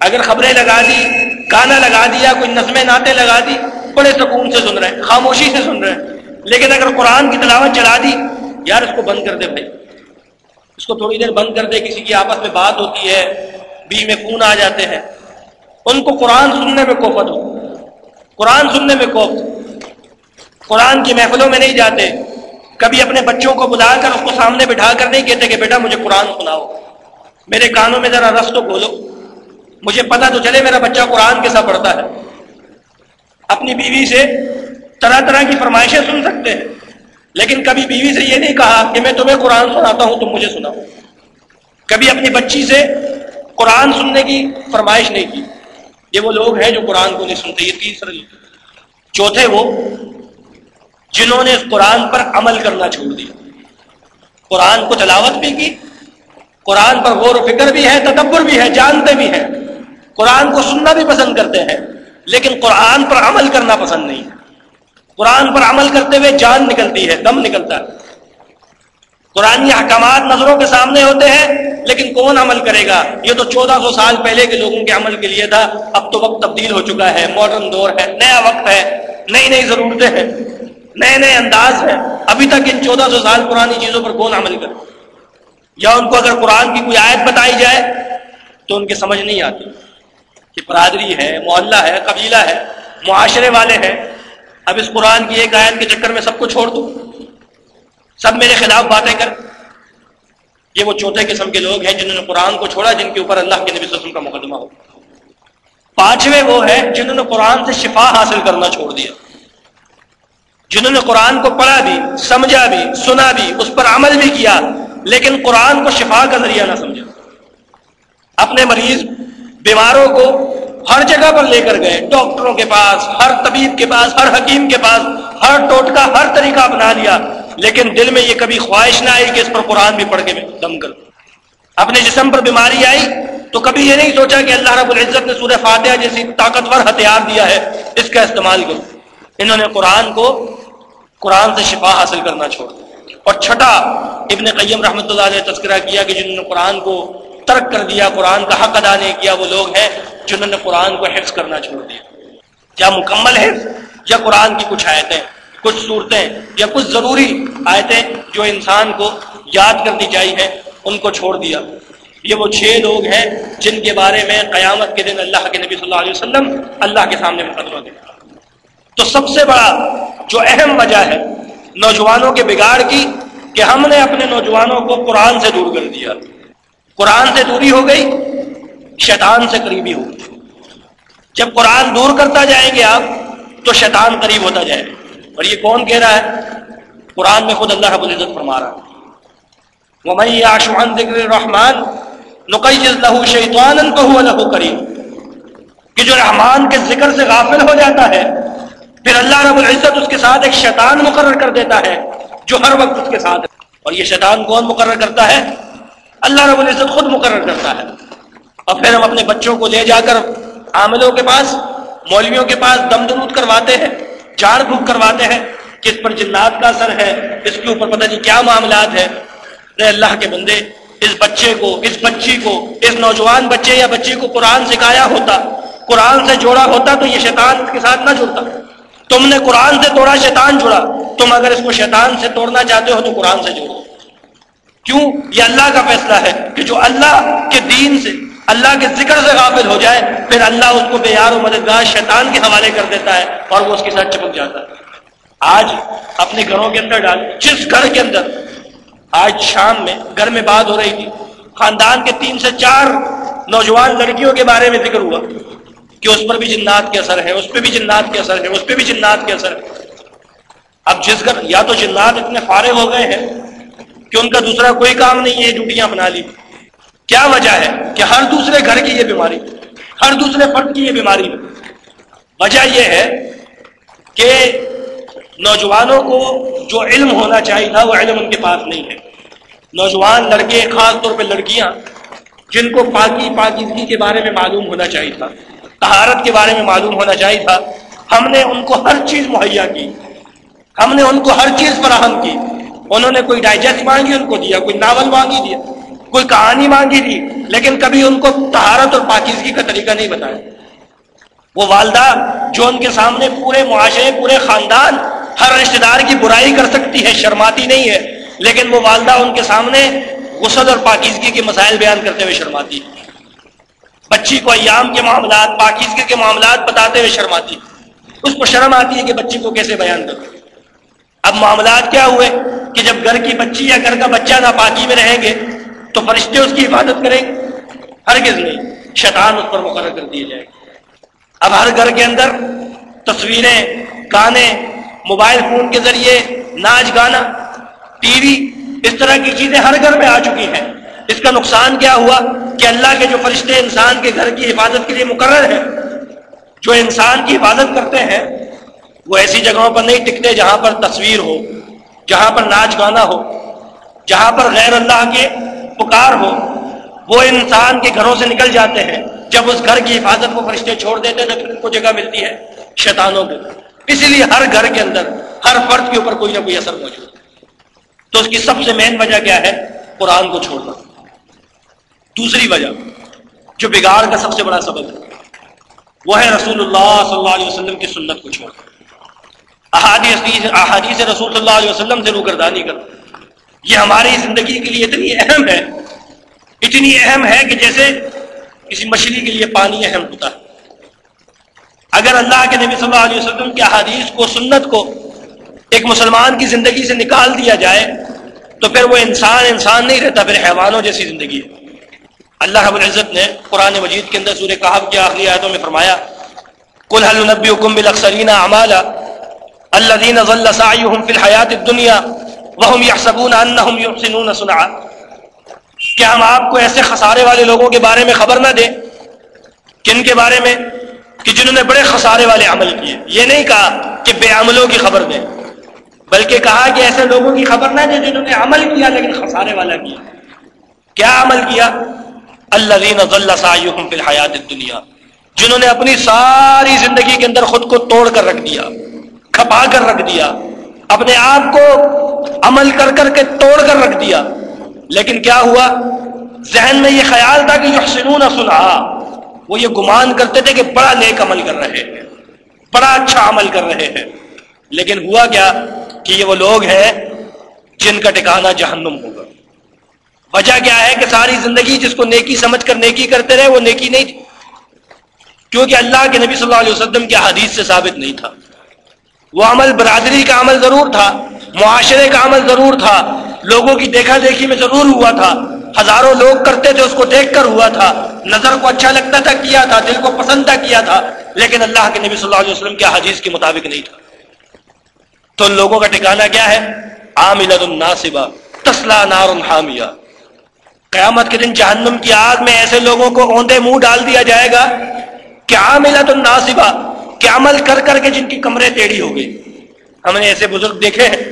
اگر خبریں لگا دی، گانا لگا دیا، کوئی نظمیں ناطے لگا دی، بڑے سکون سے سن رہے ہیں، خاموشی سے سن رہے ہیں۔ لیکن اگر قرآن کی تلاوت چلا دی، یار اس کو بند کر دے بھائی۔ اس کو تھوڑی دیر بند کر دے، کسی کی آپس میں بات ہوتی ہے بیچ میں خون آ جاتے ہیں۔ ان کو قرآن سننے میں کوفت ہو۔ قرآن سننے میں کوفت۔ قرآن کی محفلوں میں نہیں جاتے۔ کبھی اپنے بچوں کو بلا کر اس کو سامنے بٹھا کر نہیں کہتے کہ بیٹا مجھے قرآن سناؤ۔ میرے کانوں میں ذرا رس تو کھولو۔ مجھے پتا تو چلے میرا بچہ قرآن کیسا پڑھتا ہے۔ اپنی بیوی سے طرح طرح کی فرمائشیں سن سکتے ہیں۔ لیکن کبھی بیوی سے یہ نہیں کہا کہ میں تمہیں قرآن سناتا ہوں، تم مجھے سناؤ۔ کبھی اپنی بچی سے قرآن سننے کی فرمائش نہیں کی۔ یہ وہ لوگ ہیں جو قرآن کو نہیں سنتے، یہ تیسرے چوتھے وہ جنہوں نے قرآن پر عمل کرنا چھوڑ دیا۔ قرآن کو تلاوت بھی کی، قرآن پر غور و فکر بھی ہے، تدبر بھی ہے، جانتے بھی ہیں۔ قرآن کو سننا بھی پسند کرتے ہیں، لیکن قرآن پر عمل کرنا پسند نہیں۔ قرآن پر عمل کرتے ہوئے جان نکلتی ہے، دم نکلتا ہے۔ قرآن احکامات نظروں کے سامنے ہوتے ہیں، لیکن کون عمل کرے گا؟ یہ تو چودہ سو سال پہلے کے لوگوں کے عمل کے لیے تھا، اب تو وقت تبدیل ہو چکا ہے ماڈرن دور ہے، نیا وقت ہے، نئی نئی ضرورتیں ہیں۔ نئے نئے انداز ہیں۔ ابھی تک ان چودہ سو سال پرانی چیزوں پر کون عمل کرے؟ یا ان کو اگر قرآن کی کوئی آیت بتائی جائے تو ان کی سمجھ نہیں آتی کہ برادری ہے محلہ ہے، قبیلہ ہے، معاشرے والے ہیں۔ اب اس قرآن کی ایک آیت کے چکر میں سب کو چھوڑ دوں سب میرے خلاف باتیں کر۔ یہ وہ چوتھے قسم کے لوگ ہیں جنہوں نے قرآن کو چھوڑا، جن کے اوپر اللہ کے نبی صلی اللہ علیہ وسلم کا مقدمہ ہو۔ پانچویں وہ ہے جنہوں نے قرآن سے شفا حاصل کرنا چھوڑ دیا۔ جنہوں نے قرآن کو پڑھا بھی، سمجھا بھی، سنا بھی، اس پر عمل بھی کیا، لیکن قرآن کو شفا کا ذریعہ نہ سمجھا۔ اپنے مریض بیماروں کو ہر جگہ پر لے کر گئے، ڈاکٹروں کے پاس، ہر طبیب کے پاس، ہر حکیم کے پاس، ہر ٹوٹکا، ہر طریقہ اپنا لیا، لیکن دل میں یہ کبھی خواہش نہ آئی کہ اس پر قرآن بھی پڑھ کے دم کر اپنے جسم پر بیماری آئی تو کبھی یہ نہیں سوچا کہ اللہ رب العزت نے سورہ فاتحہ جیسی طاقتور ہتھیار دیا ہے، اس کا استعمال کروں۔ انہوں نے قرآن کو قرآن سے شفا حاصل کرنا چھوڑ دیا اور چھٹا، ابن قیم رحمۃ اللہ نے تذکرہ کیا کہ جنہوں نے قرآن کو ترک کر دیا، قرآن کا حق ادا نہیں کیا، وہ لوگ ہیں جنہوں نے قرآن کو حفظ کرنا چھوڑ دیا۔ کیا مکمل ہے؟ یا قرآن کی کچھ آیتیں، کچھ صورتیں، یا کچھ ضروری آیتیں جو انسان کو یاد کرنی چاہیے ان کو چھوڑ دیا۔ یہ وہ چھ لوگ ہیں جن کے بارے میں قیامت کے دن اللہ کے نبی صلی اللہ علیہ وسلم اللہ کے سامنے مقدمہ دیا تو سب سے بڑا جو اہم وجہ ہے نوجوانوں کے بگاڑ کی کہ ہم نے اپنے نوجوانوں کو قرآن سے دور کر دیا۔ قرآن سے دوری ہو گئی، شیطان سے قریبی ہو گئی۔ جب قرآن دور کرتا جائیں گے آپ، تو شیطان قریب ہوتا جائے۔ گا اور یہ کون کہہ رہا ہے؟ قرآن میں خود اللہ رب العزت فرما رہا ہے۔ وَمَن يَعْشُ عَن ذِكْرِ الرَّحْمَنِ نُقَيِّزْ لَهُ شَيْطَانًا فَهُوَ لَهُ کہ جو رحمان کے ذکر سے غافل ہو جاتا ہے پھر اللہ رب العزت اس کے ساتھ ایک شیطان مقرر کر دیتا ہے، جو ہر وقت اس کے ساتھ ہے۔ اور یہ شیطان کون مقرر کرتا ہے؟ اللہ رب العزت خود مقرر کرتا ہے۔ اور پھر ہم اپنے بچوں کو لے جا کر عاملوں کے پاس، مولویوں کے پاس دم درود کرواتے ہیں جاڑ بھوک کرواتے ہیں، کس پر جنات کا اثر ہے اس کے اوپر پتہ نہیں کیا معاملات ہے اے اللہ کے بندے، اس بچے کو، اس بچی کو، اس نوجوان بچے یا بچی کو قرآن سکھایا ہوتا، قرآن سے جوڑا ہوتا تو یہ شیطان اس کے ساتھ نہ جڑتا۔ تم نے قرآن سے توڑا، شیطان جڑا تم اگر اس کو شیطان سے توڑنا چاہتے ہو تو قرآن سے جوڑو۔ کیوں؟ یہ اللہ کا فیصلہ ہے کہ جو اللہ کے دین سے، اللہ کے ذکر سے غافل ہو جائے، پھر اللہ اس کو بے یار و مددگار شیطان کے حوالے کر دیتا ہے اور وہ اس کے ساتھ چپک جاتا ہے۔ آج اپنے گھروں کے اندر ڈال، جس گھر کے اندر آج شام میں گھر میں بات ہو رہی تھی، خاندان کے تین سے چار نوجوان لڑکیوں کے بارے میں ذکر ہوا۔ کہ اس پر بھی جنات کے اثر ہے اس پہ بھی جنات کے اثر ہے اس پہ بھی جنات کے اثر ہے اب جس گھر یا تو جنات اتنے فارغ ہو گئے ہیں کہ ان کا دوسرا کوئی کام نہیں ہے ڈیوٹیاں بنا لی۔ کیا وجہ ہے کہ ہر دوسرے گھر کی یہ بیماری، ہر دوسرے فرد کی یہ بیماری؟ وجہ یہ ہے کہ نوجوانوں کو جو علم ہونا چاہیے تھا، وہ علم ان کے پاس نہیں ہے۔ نوجوان لڑکے، خاص طور پہ لڑکیاں، جن کو پاکی پاکیزگی کے بارے میں معلوم ہونا چاہیے تھا۔ تہارت کے بارے میں معلوم ہونا چاہیے تھا۔ ہم نے ان کو ہر چیز مہیا کی۔ ہم نے ان کو ہر چیز فراہم کی۔ انہوں نے کوئی ڈائجسٹ مانگی، ان کو دیا، کوئی ناول مانگی، دیا۔ کوئی کہانی مانگی دی لیکن کبھی ان کو تہارت اور پاکیزگی کا طریقہ نہیں بتایا۔ وہ والدہ جو ان کے سامنے پورے معاشرے، پورے خاندان، ہر رشتے دار کی برائی کر سکتی ہے، شرماتی نہیں ہے، لیکن وہ والدہ ان کے سامنے غسل اور پاکیزگی کے مسائل بیان کرتے ہوئے شرماتی ہے۔ بچی کو ایام کے معاملات، پاکیزگی کے معاملات بتاتے ہوئے شرماتی اس کو شرم آتی ہے کہ بچی کو کیسے بیان کروں۔ اب معاملات کیا ہوئے کہ جب گھر کی بچی یا گھر کا بچہ نہ پاکی میں رہیں گے تو فرشتے اس کی حفاظت کریں۔ گے ہرگز نہیں، شیطان اس پر مقرر کر دیے جائے گا اب ہر گھر کے اندر تصویریں، گانے، موبائل فون کے ذریعے ناچ، گانا، ٹی وی، اس طرح کی چیزیں ہر گھر میں آ چکی ہیں۔ اس کا نقصان کیا ہوا؟ کہ اللہ کے جو فرشتے انسان کے گھر کی حفاظت کے لیے مقرر ہیں، جو انسان کی حفاظت کرتے ہیں، وہ ایسی جگہوں پر نہیں ٹکتے جہاں پر تصویر ہو، جہاں پر ناچ گانا ہو، جہاں پر غیر اللہ کے پکار ہو۔ وہ انسان کے گھروں سے نکل جاتے ہیں، جب اس گھر کی حفاظت کو فرشتے چھوڑ دیتے ہیں تو ان کو جگہ ملتی ہے شیطانوں کو اسی لیے ہر گھر کے اندر، ہر فرد کے اوپر کوئی نہ کوئی اثر موجود ہے۔ تو اس کی سب سے مین وجہ کیا ہے؟ قرآن کو چھوڑنا۔ دوسری وجہ، جو بگاڑ کا سب سے بڑا سبب ہے، وہ ہے رسول اللہ صلی اللہ علیہ وسلم کی سنت کو چھوڑنا۔ احادیث احادیث رسول اللہ علیہ وسلم سے روگردانی کرنا۔ یہ ہماری زندگی کے لیے اتنی اہم ہے، اتنی اہم ہے کہ جیسے کسی مچھلی کے لیے پانی اہم ہوتا ہے۔ اگر اللہ کے نبی صلی اللہ علیہ وسلم کے احادیث کو، سنت کو ایک مسلمان کی زندگی سے نکال دیا جائے، تو پھر وہ انسان انسان نہیں رہتا، پھر حیوانوں جیسی زندگی ہے۔ اللہ رب العزت نے قرآن مجید کے اندر سورہ کہاب کی آخری آیتوں میں فرمایا کل حل نبی حکم بلکسرین اعمال الذين ظل سعيهم في الحياه الدنيا وهم يحسبون انهم يحسنون صنعا۔ کیا ہم آپ کو ایسے خسارے والے لوگوں کے بارے میں خبر نہ دیں کن کے بارے میں، کہ جنہوں نے بڑے خسارے والے عمل کیے؟ یہ نہیں کہا کہ بے عملوں کی خبر دیں، بلکہ کہا کہ ایسے لوگوں کی خبر نہ دیں جنہوں نے عمل کیا لیکن خسارے والا کیا۔ کیا عمل کیا؟ اللہ فی الحیات الدنیا، جنہوں نے اپنی ساری زندگی کے اندر خود کو توڑ کر رکھ دیا، کھپا کر رکھ دیا، اپنے آپ کو عمل کر کر کے توڑ کر رکھ دیا۔ لیکن کیا ہوا؟ ذہن میں یہ خیال تھا کہ یحسنون سنا وہ یہ گمان کرتے تھے کہ بڑا نیک عمل کر رہے ہیں، بڑا اچھا عمل کر رہے ہیں۔ لیکن ہوا کیا کہ یہ وہ لوگ ہیں جن کا ٹکانا جہنم ہوگا۔ وجہ کیا ہے کہ ساری زندگی جس کو نیکی سمجھ کر نیکی کرتے رہے وہ نیکی نہیں تھی؟ کیونکہ اللہ کے نبی صلی اللہ علیہ وسلم کے حدیث سے ثابت نہیں تھا۔ وہ عمل برادری کا عمل ضرور تھا، معاشرے کا عمل ضرور تھا، لوگوں کی دیکھا دیکھی میں ضرور ہوا تھا۔ ہزاروں لوگ کرتے تھے اس کو دیکھ کر ہوا تھا۔ نظر کو اچھا لگتا تھا، کیا تھا، دل کو پسند تھا، کیا تھا۔ لیکن اللہ کے نبی صلی اللہ علیہ وسلم کے حدیث کے مطابق نہیں تھا۔ تو ان لوگوں کا ٹھکانا کیا ہے؟ عامل الناصبہ تسلا نار حامیہ۔ قیامت کے دن جہنم کی آگ میں ایسے لوگوں کو اوندے منہ ڈال دیا جائے گا کہ عاملت الناصبہ، کہ عمل کر کر کے جن کی کمریں ٹیڑھی ہو گئی۔ ہم نے ایسے بزرگ دیکھے ہیں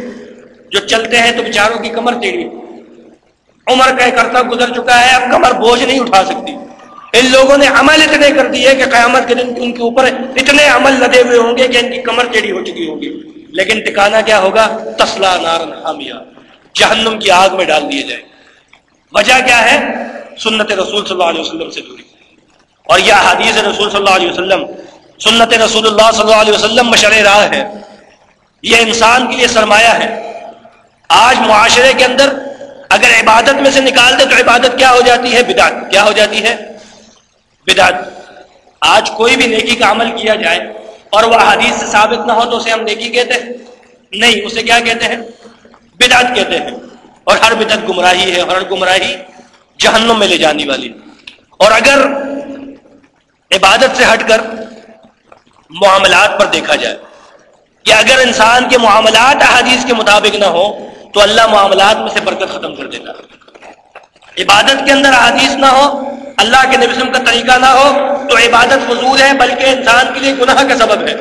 جو چلتے ہیں تو بیچاروں کی کمر ٹیڑھی۔ عمر کا ایک گزر چکا ہے، اب کمر بوجھ نہیں اٹھا سکتی۔ ان لوگوں نے عمل اتنے کر دیے کہ قیامت کے دن ان کے اوپر اتنے عمل لدے ہوئے ہوں گے کہ ان کی کمر ٹیڑھی ہو چکی ہوگی۔ لیکن ٹکانا کیا ہوگا؟ تسلا نارن حامیہ۔ جہنم کی آگ میں ڈال دیے جائیں وجہ کیا ہے؟ سنت رسول صلی اللہ علیہ وسلم سے دوری۔ اور یہ حدیث رسول صلی اللہ علیہ وسلم، سنت رسول اللہ صلی اللہ علیہ وسلم مشر راہ ہے۔ یہ انسان کے لیے سرمایہ ہے۔ آج معاشرے کے اندر اگر عبادت میں سے نکال دے تو عبادت کیا ہو جاتی ہے؟ بدعت۔ کیا ہو جاتی ہے؟ بدعت۔ آج کوئی بھی نیکی کا عمل کیا جائے اور وہ حدیث سے ثابت نہ ہو تو اسے ہم نیکی کہتے ہیں؟ نہیں، اسے کیا کہتے ہیں؟ بدعت کہتے ہیں۔ اور ہر بدعت گمراہی ہے ہر گمراہی جہنم میں لے جانے والی۔ اور اگر عبادت سے ہٹ کر معاملات پر دیکھا جائے کہ اگر انسان کے معاملات احادیث کے مطابق نہ ہو تو اللہ معاملات میں سے برکت ختم کر دیتا۔ عبادت کے اندر احادیث نہ ہو اللہ کے نبسم کا طریقہ نہ ہو، تو عبادت فضول ہے، بلکہ انسان کے لیے گناہ کا سبب ہے۔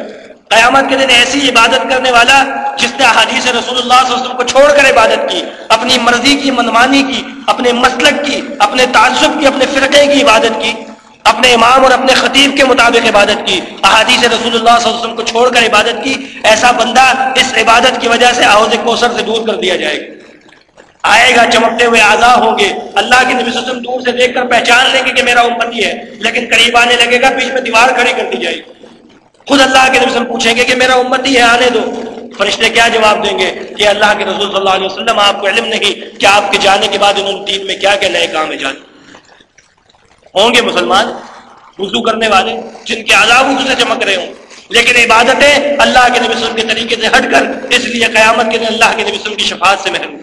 قیامت کے دن ایسی عبادت کرنے والا جس نے احادیث رسول اللہ صلی اللہ علیہ وسلم کو چھوڑ کر عبادت کی، اپنی مرضی کی منمانی کی، اپنے مسلک کی، اپنے تعصب کی، اپنے فرقے کی عبادت کی، اپنے امام اور اپنے خطیب کے مطابق عبادت کی، احادیث رسول اللہ صلی اللہ علیہ وسلم کو چھوڑ کر عبادت کی، ایسا بندہ اس عبادت کی وجہ سے آوز کوثر سے دور کر دیا جائے گا۔ آئے گا چمکتے ہوئے آزاد ہوں گے۔ اللہ کے نبی وسلم دور سے دیکھ کر پہچان لیں گے کہ میرا امتی ہے، لیکن قریب آنے لگے گا، بیچ میں دیوار کھڑی کر دی جائے گی۔ خود اللہ کے نبی وسلم پوچھیں گے کہ میرا امتی ہے، آنے دو۔ فرشتے کیا جواب دیں گے کہ اللہ کے رسول صلی اللہ علیہ وسلم، آپ کو علم نہیں کہ آپ کے جانے کے بعد انہوں نے دین میں کیا کیا، نئے کام ہے ہوں گے مسلمان، وضو کرنے والے جن کے عذاب سے چمک رہے ہوں، لیکن عبادتیں اللہ کے نبی وسلم کے طریقے سے ہٹ کر اس لیے قیامت کے دن اللہ کے نبی وسلم کی شفاعت سے محروم۔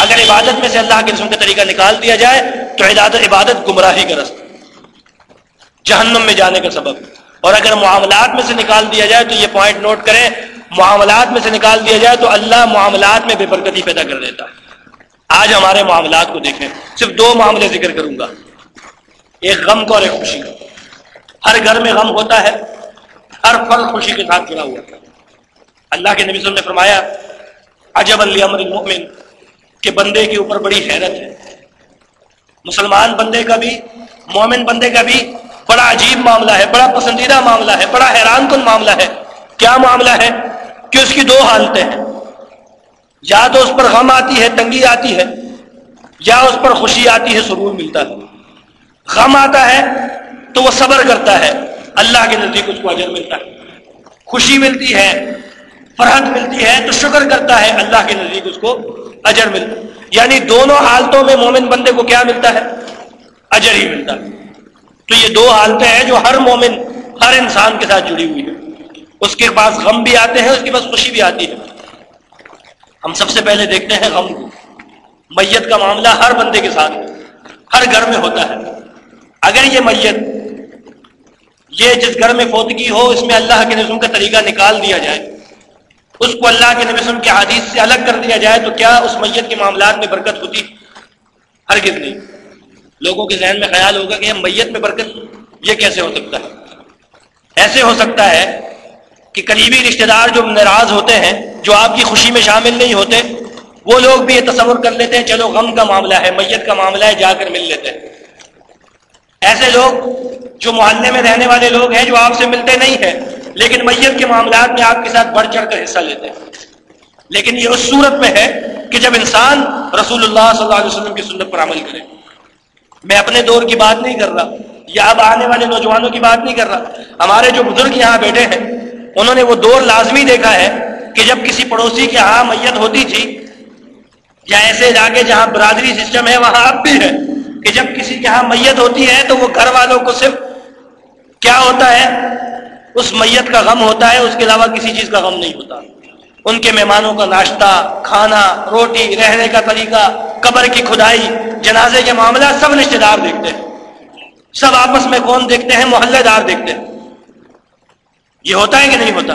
اگر عبادت میں سے اللہ کے رسم کا طریقہ نکال دیا جائے، تو عبادت عبادت گمراہی کا رستہ جہنم میں جانے کا سبب۔ اور اگر معاملات میں سے نکال دیا جائے، تو یہ پوائنٹ نوٹ کریں معاملات میں سے نکال دیا جائے تو اللہ معاملات میں بے برکتی پیدا کر دیتا ہے۔ آج ہمارے معاملات کو دیکھیں، صرف دو معاملے ذکر کروں گا۔ ایک غم کا اور ایک خوشی کا۔ ہر گھر میں غم ہوتا ہے، ہر فرد خوشی کے ساتھ جڑا ہوا اللہ کے نبی صلی اللہ علیہ وسلم نے فرمایا عجب امر المؤمن، کہ بندے کے اوپر بڑی حیرت ہے۔ مسلمان بندے کا بھی، مومن بندے کا بھی بڑا عجیب معاملہ ہے، بڑا پسندیدہ معاملہ ہے، بڑا حیران کن معاملہ ہے۔ کیا معاملہ ہے؟ کہ اس کی دو حالتیں ہیں۔ یا تو اس پر غم آتی ہے، تنگی آتی ہے، یا اس پر خوشی آتی ہے، سرور ملتا ہے۔ غم آتا ہے تو وہ صبر کرتا ہے۔ اللہ کے نزدیک اس کو اجر ملتا ہے۔ خوشی ملتی ہے، فرحت ملتی ہے، تو شکر کرتا ہے۔ اللہ کے نزدیک اس کو اجر ملتا یعنی دونوں حالتوں میں مومن بندے کو کیا ملتا ہے؟ اجر ہی ملتا ہے۔ تو یہ دو حالتیں ہیں جو ہر مومن، ہر انسان کے ساتھ جڑی ہوئی ہے اس کے پاس غم بھی آتے ہیں، اس کے پاس خوشی بھی آتی ہے۔ ہم سب سے پہلے دیکھتے ہیں غم کو۔ میت کا معاملہ ہر بندے کے ساتھ، ہر گھر میں ہوتا ہے۔ اگر یہ میت، یہ جس گھر میں فوتگی ہو، اس میں اللہ کے نظم کا طریقہ نکال دیا جائے، اس کو اللہ کے نبی کے حدیث سے الگ کر دیا جائے، تو کیا اس میت کے معاملات میں برکت ہوتی؟ ہرگز نہیں۔ لوگوں کے ذہن میں خیال ہوگا کہ میت میں برکت یہ کیسے ہو سکتا ہے؟ ایسے ہو سکتا ہے کہ قریبی رشتہ دار جو ناراض ہوتے ہیں، جو آپ کی خوشی میں شامل نہیں ہوتے، وہ لوگ بھی یہ تصور کر لیتے ہیں، چلو غم کا معاملہ ہے، میت کا معاملہ ہے، جا کر مل لیتے ہیں۔ ایسے لوگ، جو محلے میں رہنے والے لوگ ہیں، جو آپ سے ملتے نہیں ہیں، لیکن میت کے معاملات میں آپ کے ساتھ بڑھ چڑھ کر حصہ لیتے ہیں۔ لیکن یہ اس صورت میں ہے کہ جب انسان رسول اللہ صلی اللہ علیہ وسلم کی سنت پر عمل کرے۔ میں اپنے دور کی بات نہیں کر رہا، یا اب آنے والے نوجوانوں کی بات نہیں کر رہا۔ ہمارے جو بزرگ یہاں بیٹھے ہیں انہوں نے وہ دور لازمی دیکھا ہے کہ جب کسی پڑوسی کے ہاں میت ہوتی تھی یا ایسے علاقے جہاں برادری سسٹم ہے، وہاں اب بھی ہے کہ جب کسی کے ہاں میت ہوتی ہے تو وہ گھر والوں کو صرف کیا ہوتا ہے، اس میت کا غم ہوتا ہے، اس کے علاوہ کسی چیز کا غم نہیں ہوتا۔ ان کے مہمانوں کا ناشتہ، کھانا، روٹی، رہنے کا طریقہ، قبر کی کھدائی، جنازے کے معاملہ سب رشتے دار دیکھتے ہیں۔ سب آپس میں کون دیکھتے ہیں؟ محلے دار دیکھتے ہیں۔ یہ ہوتا ہے کہ نہیں ہوتا؟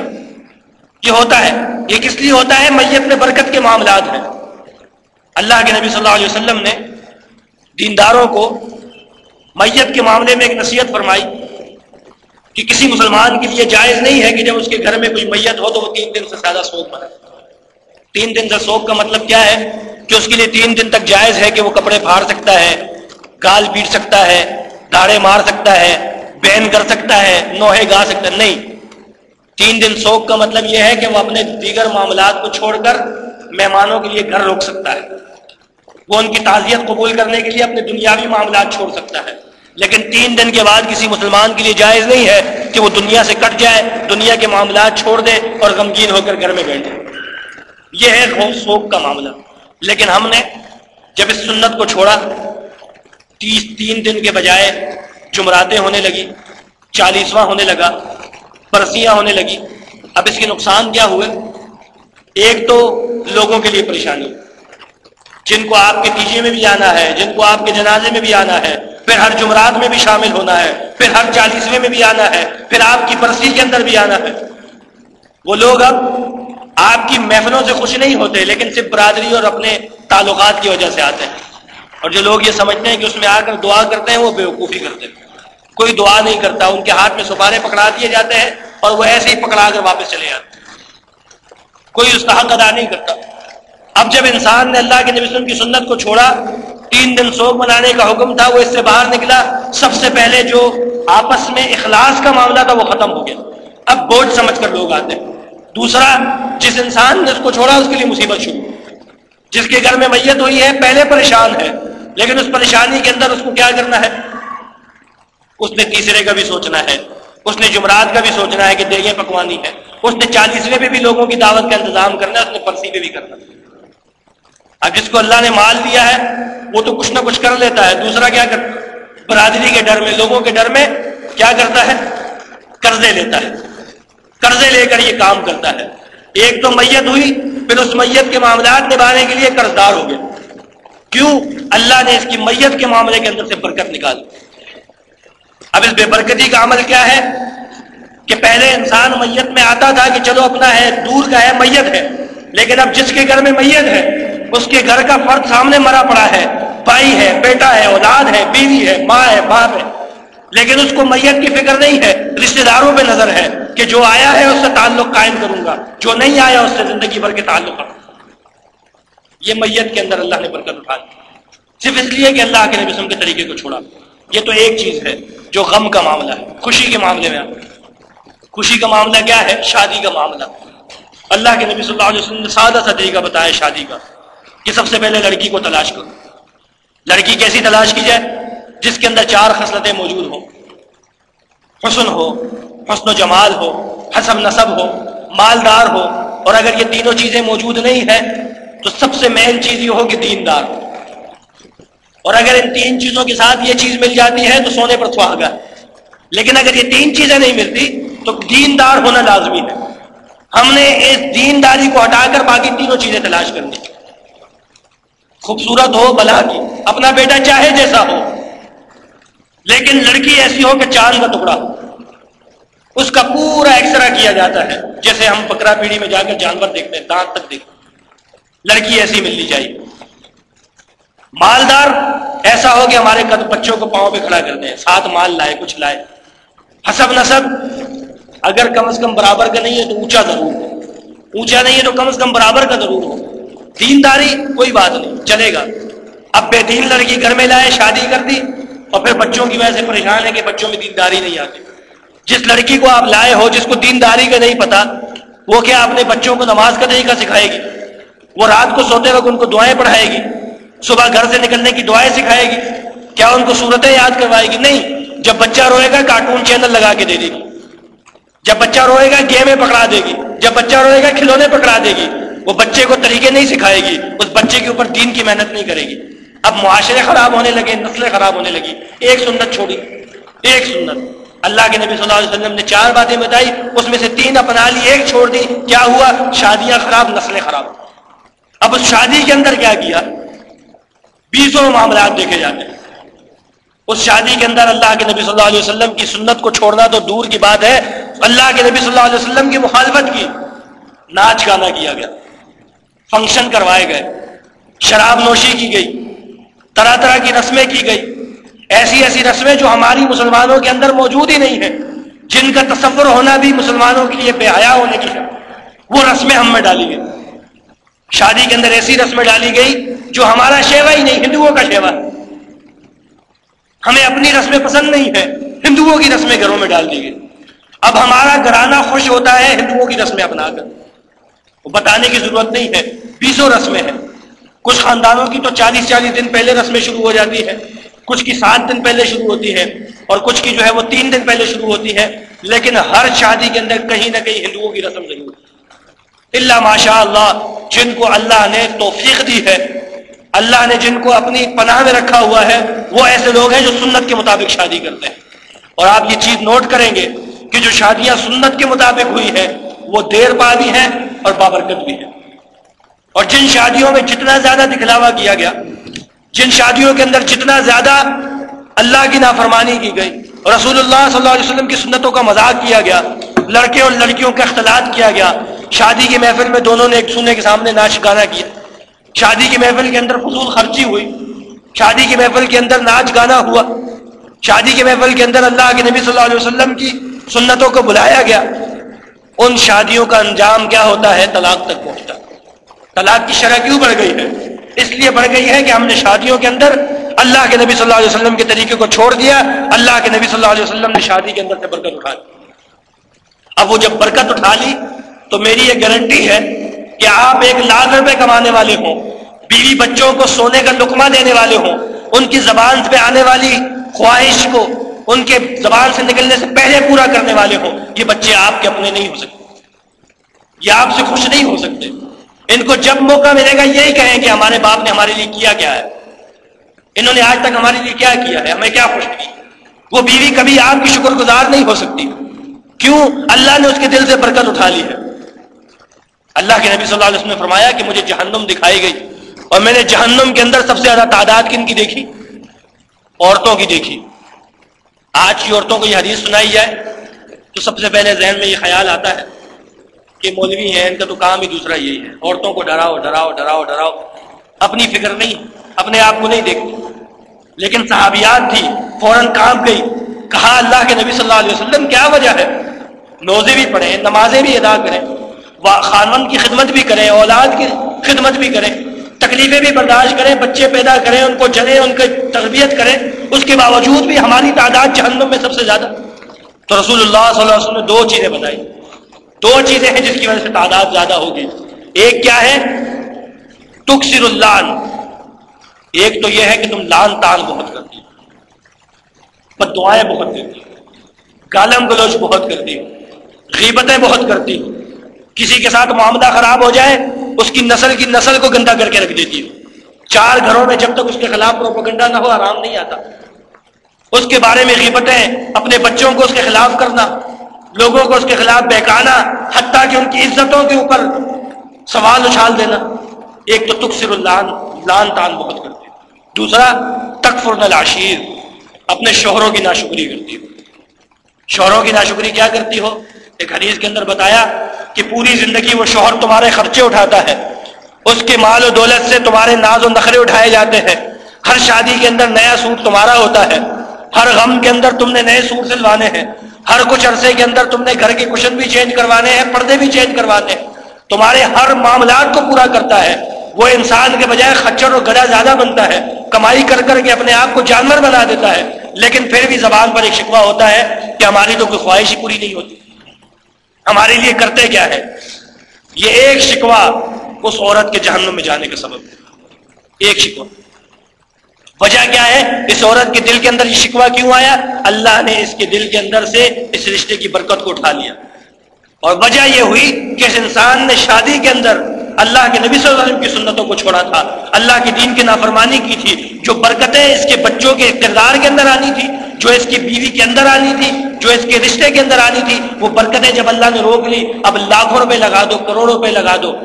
یہ ہوتا ہے۔ یہ کس لیے ہوتا ہے؟ میت میں برکت کے معاملات ہیں اللہ کے نبی صلی اللہ علیہ وسلم نے دینداروں کو میت کے معاملے میں ایک نصیحت فرمائی کہ کسی مسلمان کے لیے جائز نہیں ہے کہ جب اس کے گھر میں کوئی میت ہو تو وہ تین دن سے زیادہ سوکھ بنے تین دن سے سوکھ کا مطلب کیا ہے؟ کہ اس کے لیے تین دن تک جائز ہے کہ وہ کپڑے پھاڑ سکتا ہے، گال پیٹ سکتا ہے داڑے مار سکتا ہے، بین کر سکتا ہے، نوہے گا سکتا ہے۔ نہیں تین دن سوکھ کا مطلب یہ ہے کہ وہ اپنے دیگر معاملات کو چھوڑ کر مہمانوں کے لیے گھر روک سکتا ہے۔ وہ ان کی تعزیت قبول کرنے کے لیے اپنے دنیاوی معاملات چھوڑ سکتا ہے۔ لیکن تین دن کے بعد کسی مسلمان کے لیے جائز نہیں ہے کہ وہ دنیا سے کٹ جائے، دنیا کے معاملات چھوڑ دے اور غمگین ہو کر گھر میں بیٹھے۔ یہ ہے خوف سوک کا معاملہ۔ لیکن ہم نے جب اس سنت کو چھوڑا، تیس، تین دن کے بجائے جمراتیں ہونے لگی، چالیسواں ہونے لگا۔ برسیاں ہونے لگی۔ اب اس کے نقصان کیا ہوئے؟ ایک تو لوگوں کے لیے پریشانی۔ جن کو آپ کے تیجے میں بھی آنا ہے، جن کو آپ کے جنازے میں بھی آنا ہے، پھر ہر جمعرات میں بھی شامل ہونا ہے، پھر ہر چالیسویں میں بھی آنا ہے، پھر آپ کی برسی کے اندر بھی آنا ہے۔ وہ لوگ اب آپ کی محفلوں سے خوش نہیں ہوتے، لیکن صرف برادری اور اپنے تعلقات کی وجہ سے آتے ہیں۔ اور جو لوگ یہ سمجھتے ہیں کہ اس میں آ کر دعا کرتے ہیں، وہ بیوقوفی کرتے ہیں۔ کوئی دعا نہیں کرتا، ان کے ہاتھ میں سپارے پکڑا دیے جاتے ہیں اور وہ ایسے ہی پکڑا کر واپس چلے جاتے ہیں۔ کوئی اس کا حق ادا نہیں کرتا۔ اب جب انسان نے اللہ کے نبی وسلم کی سنت کو چھوڑا، تین دن سوگ منانے کا حکم تھا، وہ اس سے باہر نکلا۔ سب سے پہلے جو آپس میں اخلاص کا معاملہ تھا، وہ ختم ہو گیا۔ اب بوجھ سمجھ کر لوگ آتے ہیں۔ دوسرا، جس انسان نے اس کو چھوڑا، اس کے لیے مصیبت شروع۔ جس کے گھر میں میت ہوئی ہے، پہلے پریشان ہے، لیکن اس پریشانی کے اندر اس کو کیا کرنا ہے؟ اس نے تیسرے کا بھی سوچنا ہے، اس نے جمعرات کا بھی سوچنا ہے کہ دیگیں پکوانی ہے اس نے چالیسویں پہ بھی لوگوں کی دعوت کا انتظام کرنا ہے، اس نے پرسی پہ بھی کرنا ہے۔ اب جس کو اللہ نے مال دیا ہے، وہ تو کچھ نہ کچھ کر لیتا ہے۔ دوسرا کیا کرتا ہے برادری کے ڈر میں، لوگوں کے ڈر میں کیا کرتا ہے؟ قرضے لیتا ہے۔ قرضے لے کر یہ کام کرتا ہے۔ ایک تو میت ہوئی، پھر اس میت کے معاملات نبھانے کے لیے قرض دار ہو گیا کیوں؟ اللہ نے اس کی میت کے معاملے کے اندر سے برکت نکالی۔ اب اس بے برکتی کا عمل کیا ہے کہ پہلے انسان میت میں آتا تھا کہ چلو اپنا ہے، دور کا ہے، میت ہے۔ لیکن اب جس کے گھر میں میت ہے، اس کے گھر کا فرد سامنے مرا پڑا ہے، بھائی ہے، بیٹا ہے، اولاد ہے، بیوی ہے، ماں ہے، باپ ہے۔ لیکن اس کو میت کی فکر نہیں ہے رشتے داروں پہ نظر ہے کہ جو آیا ہے، اس سے تعلق قائم کروں گا۔ جو نہیں آیا، اس سے زندگی بھر کے تعلق یہ میت کے اندر اللہ نے برکت اٹھا دی۔ صرف اس لیے کہ اللہ کے نبی کے طریقے کو چھوڑا۔ یہ تو ایک چیز ہے جو غم کا معاملہ ہے، خوشی کے معاملے میں۔ خوشی کا معاملہ کیا ہے؟ شادی کا معاملہ۔ اللہ کے نبی صلی اللہ علیہ وسلم نے سادہ سا طریقہ بتایا شادی کا کہ سب سے پہلے لڑکی کو تلاش کرو۔ لڑکی کیسی تلاش کی جائے؟ جس کے اندر چار خصلتیں موجود ہوں۔ حسن ہو، حسن و جمال ہو، حسب نصب ہو، مالدار ہو۔ اور اگر یہ تینوں چیزیں موجود نہیں ہیں، تو سب سے مین چیز یہ ہو کہ دیندار ہو۔ اور اگر ان تین چیزوں کے ساتھ یہ چیز مل جاتی ہے تو سونے پر سہاگا لیکن اگر یہ تین چیزیں نہیں ملتی تو دیندار ہونا لازمی ہے۔ ہم نے اس دینداری کو ہٹا کر باقی تینوں چیزیں تلاش کرنی۔ خوبصورت ہو، بلا کی۔ اپنا بیٹا چاہے جیسا ہو۔ لیکن لڑکی ایسی ہو کہ چاند کا ٹکڑا ہو۔ اس کا پورا ایکسرا کیا جاتا ہے۔ جیسے ہم بکرا پیڑھی میں جا کر جانور دیکھتے ہیں، دانت تک دیکھتے لڑکی ایسی ملنی چاہیے۔ مالدار، ایسا ہو کہ ہمارے قد بچوں کو پاؤں پہ کھڑا کر دیں، ساتھ مال لائے، کچھ لائے۔ حسب نصب، اگر کم از کم برابر کا نہیں ہے تو اونچا ضرور ہو۔ اونچا نہیں ہے تو کم از کم برابر کا ضرور ہو۔ دینداری کوئی بات نہیں، چلے گا۔ اب بے دین لڑکی گھر میں لائے، شادی کر دی، اور پھر بچوں کی وجہ سے پریشان ہے کہ بچوں میں دینداری نہیں آتی۔ جس لڑکی کو آپ لائے ہو، جس کو دینداری کا نہیں پتا، وہ کیا اپنے بچوں کو نماز کا طریقہ سکھائے گی؟ وہ رات کو سوتے وقت ان کو دعائیں پڑھائے گی؟ صبح گھر سے نکلنے کی دعائیں سکھائے گی۔ کیا ان کو صورتیں یاد کروائے گی؟ نہیں۔ جب بچہ روئے گا کارٹون چینل لگا کے دے دے گی۔ جب بچہ روئے گا گیمیں پکڑا دے گی۔ جب بچہ روئے گا، کھلونے پکڑا دے گی۔ وہ بچے کو طریقے نہیں سکھائے گی۔ اس بچے کے اوپر دین کی محنت نہیں کرے گی۔ اب معاشرے خراب ہونے لگے، نسلیں خراب ہونے لگی۔ ایک سنت چھوڑی۔ ایک سنت۔ اللہ کے نبی صلی اللہ علیہ وسلم نے چار باتیں بتائی۔ اس میں سے تین اپنا لی، ایک چھوڑ دی۔ کیا ہوا؟ شادیاں خراب، نسلیں خراب۔ اب اس شادی کے اندر کیا کیا؟ بیسوں معاملات دیکھے جاتے ہیں۔ اس شادی کے اندر اللہ کے نبی صلی اللہ علیہ وسلم کی سنت کو چھوڑنا تو دور کی بات ہے۔ اللہ کے نبی صلی اللہ علیہ وسلم کی مخالفت کی۔ ناچ گانا کیا گیا۔ فنکشن کروائے گئے۔ شراب نوشی کی گئی۔ طرح طرح کی رسمیں کی گئی۔ ایسی ایسی رسمیں جو ہماری مسلمانوں کے اندر موجود ہی نہیں ہیں۔ جن کا تصور ہونا بھی مسلمانوں کے لیے بے حیا ہونے کی ہے وہ رسمیں ہم میں ڈالی گئی شادی کے اندر ایسی رسمیں ڈالی گئی جو ہمارا شیوا ہی نہیں، ہندوؤں کا شیوا ہے ہمیں اپنی رسمیں پسند نہیں ہے ہندوؤں کی رسمیں گھروں میں ڈال دی گئی۔ اب ہمارا گھرانہ خوش ہوتا ہے، ہندوؤں کی رسمیں اپنا کر۔ وہ بتانے کی ضرورت نہیں ہے، بیسوں رسمیں ہیں۔ کچھ خاندانوں کی تو چالیس چالیس دن پہلے رسمیں شروع ہو جاتی ہے کچھ کی سات دن پہلے شروع ہوتی ہے اور کچھ کی جو ہے وہ تین دن پہلے شروع ہوتی ہے لیکن ہر شادی کے اندر کہیں نہ کہیں ہندوؤں کی رسم ضرور اللہ ماشاء اللہ، جن کو اللہ نے توفیق دی ہے۔ اللہ نے جن کو اپنی پناہ میں رکھا ہوا ہے، وہ ایسے لوگ ہیں جو سنت کے مطابق شادی کرتے ہیں۔ اور آپ یہ چیز نوٹ کریں گے کہ جو شادیاں سنت کے مطابق ہوئی ہے وہ دیر پا بھی ہیں اور بابرکت بھی ہے اور جن شادیوں میں جتنا زیادہ دکھلاوا کیا گیا، جن شادیوں کے اندر جتنا زیادہ اللہ کی نافرمانی کی گئی اور رسول اللہ صلی اللہ علیہ وسلم کی سنتوں کا مذاق کیا گیا، لڑکے اور لڑکیوں کا اختلاط کیا گیا شادی کی محفل میں دونوں نے ایک سونے کے سامنے ناچ گانا کیا۔ شادی کی محفل کے اندر فضول خرچی ہوئی۔ شادی کی محفل کے اندر ناچ گانا ہوا۔ شادی کی محفل کے اندر اللہ کے نبی صلی اللہ علیہ وسلم کی سنتوں کو بلایا گیا۔ ان شادیوں کا انجام کیا ہوتا ہے؟ طلاق تک پہنچتا۔ طلاق کی شرح کیوں بڑھ گئی ہے؟ اس لیے بڑھ گئی ہے کہ ہم نے شادیوں کے اندر اللہ کے نبی صلی اللہ علیہ وسلم کے طریقے کو چھوڑ دیا۔ اللہ کے نبی صلی اللہ علیہ وسلم نے شادی کے اندر سے برکت اٹھا دی۔ اب وہ جب برکت اٹھا لی تو میری یہ گارنٹی ہے کہ آپ ایک لاکھ روپے کمانے والے ہوں، بیوی بچوں کو سونے کا لکما دینے والے ہوں، ان کی زبان پہ آنے والی خواہش کو ان کے زبان سے نکلنے سے پہلے پورا کرنے والے ہوں۔ یہ بچے آپ کے اپنے نہیں ہو سکتے۔ یہ آپ سے خوش نہیں ہو سکتے۔ ان کو جب موقع ملے گا یہی کہیں کہ ہمارے باپ نے ہمارے لیے کیا کیا ہے۔ انہوں نے آج تک ہمارے لیے کیا کیا ہے؟ ہمیں کیا خوش کی وہ بیوی کبھی آپ کی شکر گزار نہیں ہو سکتی۔ کیوں؟ اللہ نے اس کے دل سے برکت اٹھا لی ہے۔ اللہ کے نبی صلی اللہ علیہ وسلم نے فرمایا کہ مجھے جہنم دکھائی گئی اور میں نے جہنم کے اندر سب سے زیادہ تعداد کن کی دیکھی؟ عورتوں کی دیکھی۔ آج کی عورتوں کو یہ حدیث سنائی جائے تو سب سے پہلے ذہن میں یہ خیال آتا ہے کہ مولوی ہیں، ان کا تو کام ہی دوسرا یہی ہے۔ عورتوں کو ڈراؤ ڈراؤ ڈراؤ ڈراؤ۔ اپنی فکر نہیں، اپنے آپ کو نہیں دیکھتی۔ لیکن صحابیات تھی، فوراً کام گئی۔ کہا اللہ کے نبی صلی اللہ علیہ وسلم، کیا وجہ ہے؟ نوزے بھی پڑھیں، نمازیں بھی ادا کریں۔ خانون کی خدمت بھی کریں، اولاد کی خدمت بھی کریں، تکلیفیں بھی برداشت کریں، بچے پیدا کریں، ان کو جلیں، ان کی تربیت کریں، اس کے باوجود بھی ہماری تعداد جہنم میں سب سے زیادہ۔ تو رسول اللہ صلی اللہ علیہ وسلم نے دو چیزیں بتائی۔ دو چیزیں ہیں جس کی وجہ سے تعداد زیادہ ہوگی۔ ایک کیا ہے؟ تکسر اللہ ایک تو یہ ہے کہ تم لان تان بہت کرتی ہو۔ دعائیں بہت کرتی ہو۔ گالم گلوچ بہت کرتی ہو۔ غیبتیں بہت کرتی ہو۔ کسی کے ساتھ معاملہ خراب ہو جائے، اس کی نسل کی نسل کو گندا کر کے رکھ دیتی ہو۔ چار گھروں میں جب تک اس کے خلاف پروپگنڈا نہ ہو، آرام نہیں آتا۔ اس کے بارے میں غیبتیں، اپنے بچوں کو اس کے خلاف کرنا، لوگوں کو اس کے خلاف بہکانا، حتیٰ کہ ان کی عزتوں کے اوپر سوال اچھال دینا۔ ایک تو تکسر اللہ لان تان بہت کرتی دوسرا، تکفر العشیر، اپنے شوہروں کی ناشکری کرتی ہو۔ شوہروں کی ناشکری کیا کرتی ہو؟ ایک حدیث کے اندر بتایا کہ پوری زندگی وہ شوہر تمہارے خرچے اٹھاتا ہے۔ اس کے مال و دولت سے تمہارے ناز و نخرے اٹھائے جاتے ہیں۔ ہر شادی کے اندر نیا سوٹ تمہارا ہوتا ہے۔ ہر غم کے اندر تم نے نئے سوٹ سلوانے ہیں۔ ہر کچھ عرصے کے اندر تم نے گھر کے کشن بھی چینج کروانے ہیں، پردے بھی چینج کروانے ہیں۔ تمہارے ہر معاملات کو پورا کرتا ہے۔ وہ انسان کے بجائے خچر اور گڑا زیادہ بنتا ہے۔ کمائی کر کر کے اپنے آپ کو جانور بنا دیتا ہے۔ لیکن پھر بھی زبان پر ایک شکوہ ہوتا ہے کہ ہماری تو کوئی خواہش ہی پوری نہیں ہوتی۔ ہمارے لیے کرتے کیا ہے؟ یہ ایک شکوا اس عورت کے جہنم میں جانے کا سبب ہے۔ ایک شکوا وجہ کیا ہے؟ اس عورت کے دل کے اندر یہ شکوا کیوں آیا؟ اللہ نے اس کے دل کے اندر سے اس رشتے کی برکت کو اٹھا لیا۔ اور وجہ یہ ہوئی کہ اس انسان نے شادی کے اندر اللہ کے نبی صلی اللہ علیہ وسلم کی سنتوں کو چھوڑا تھا۔ اللہ کے دین کی نافرمانی کی تھی، جو برکتیں اس کے بچوں کے کردار کے اندر آنی تھی، جو اس کی بیوی کے اندر آنی تھی، جو اس کے رشتے کے اندر آنی تھی، وہ برکتیں جب اللہ نے روک لی، اب لاکھوں روپے لگا دو، کروڑوں روپے لگا دو،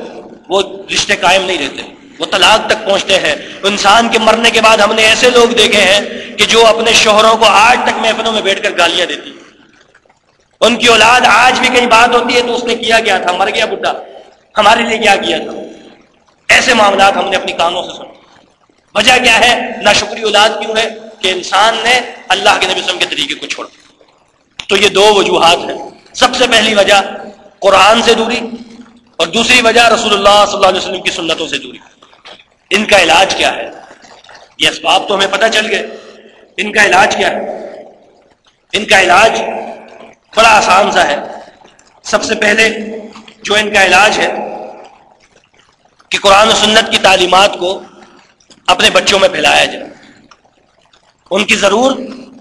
وہ رشتے قائم نہیں رہتے۔ وہ طلاق تک پہنچتے ہیں۔ انسان کے مرنے کے بعد ہم نے ایسے لوگ دیکھے ہیں کہ جو اپنے شوہروں کو آج تک محفلوں میں بیٹھ کر گالیاں دیتی۔ ان کی اولاد آج بھی کئی بات ہوتی ہے تو اس نے کیا کیا تھا؟ مر گیا بڈھا ہمارے لیے کیا کیا تھا؟ ایسے معاملات ہم نے اپنی کانوں سے سنے۔ وجہ کیا ہے؟ ناشکری اولاد کیوں ہے؟ کہ انسان نے اللہ کے نبی وسلم کے طریقے کو چھوڑا۔ تو یہ دو وجوہات ہیں۔ سب سے پہلی وجہ قرآن سے دوری اور دوسری وجہ رسول اللہ صلی اللہ علیہ وسلم کی سنتوں سے دوری۔ ان کا علاج کیا ہے؟ یہ اسباب تو ہمیں پتہ چل گئے۔ ان کا علاج کیا ہے؟ ان کا علاج بڑا آسان سا ہے۔ سب سے پہلے جو ان کا علاج ہے کہ قرآن و سنت کی تعلیمات کو اپنے بچوں میں پھیلایا جائے۔ ان کی ضرور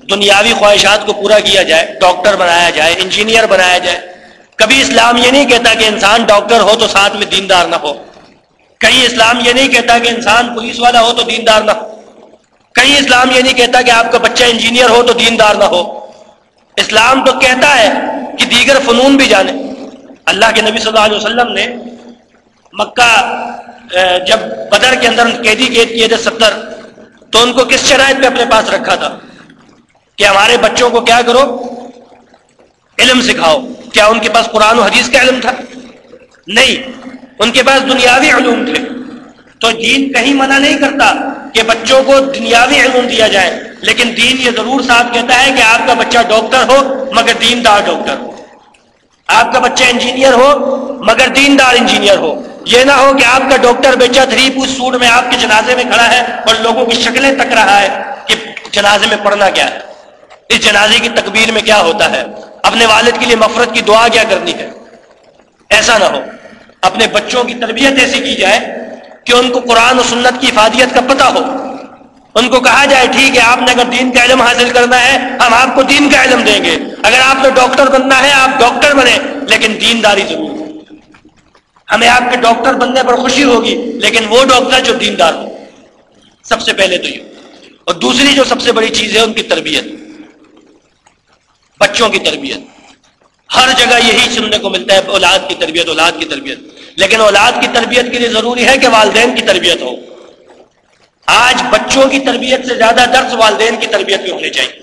دنیاوی خواہشات کو پورا کیا جائے، ڈاکٹر بنایا جائے، انجینئر بنایا جائے۔ کبھی اسلام یہ نہیں کہتا کہ انسان ڈاکٹر ہو تو ساتھ میں دیندار نہ ہو۔ کہیں اسلام یہ نہیں کہتا کہ انسان پولیس والا ہو تو دیندار نہ ہو۔ کہیں اسلام یہ نہیں کہتا کہ آپ کا بچہ انجینئر ہو تو دیندار نہ ہو۔ اسلام تو کہتا ہے کہ دیگر فنون بھی جانے۔ اللہ کے نبی صلی اللہ علیہ وسلم نے مکہ جب بدر کے اندر قیدی قید کیے تھے ستر، تو ان کو کس شرائط پہ اپنے پاس رکھا تھا؟ کہ ہمارے بچوں کو کیا کرو؟ علم سکھاؤ۔ کیا ان کے پاس قرآن و حدیث کا علم تھا؟ نہیں۔ ان کے پاس دنیاوی علوم تھے۔ تو دین کہیں منع نہیں کرتا کہ بچوں کو دنیاوی علوم دیا جائے، لیکن دین یہ ضرور ساتھ کہتا ہے کہ آپ کا بچہ ڈاکٹر ہو، مگر دین دار ڈاکٹر ہو۔ آپ کا بچہ انجینئر ہو، مگر دین دار انجینئر ہو۔ یہ نہ ہو کہ آپ کا ڈاکٹر بیچا تھری پوچھ سوٹ میں آپ کے جنازے میں کھڑا ہے اور لوگوں کی شکلیں تک رہا ہے کہ جنازے میں پڑھنا کیا ہے۔ اس جنازے کی تکبیر میں کیا ہوتا ہے؟ اپنے والد کے لیے مفرت کی دعا کیا کرنی ہے؟ ایسا نہ ہو۔ اپنے بچوں کی تربیت ایسی کی جائے کہ ان کو قرآن و سنت کی افادیت کا پتہ ہو۔ ان کو کہا جائے، ٹھیک ہے، آپ نے اگر دین کا علم حاصل کرنا ہے، ہم آپ کو دین کا علم دیں گے۔ اگر آپ نے ڈاکٹر بننا ہے، آپ ڈاکٹر بنے لیکن دینداری ضرور ہمیں آپ کے ڈاکٹر بننے پر خوشی ہوگی، لیکن وہ ڈاکٹر جو دیندار ہو سب سے پہلے تو یہ۔ اور دوسری جو سب سے بڑی چیز ہے، ان کی تربیت۔ بچوں کی تربیت۔ ہر جگہ یہی سننے کو ملتا ہے، اولاد کی تربیت، اولاد کی تربیت۔ لیکن اولاد کی تربیت کے لیے ضروری ہے کہ والدین کی تربیت ہو۔ آج بچوں کی تربیت سے زیادہ درس والدین کی تربیت میں ہونے چاہیے۔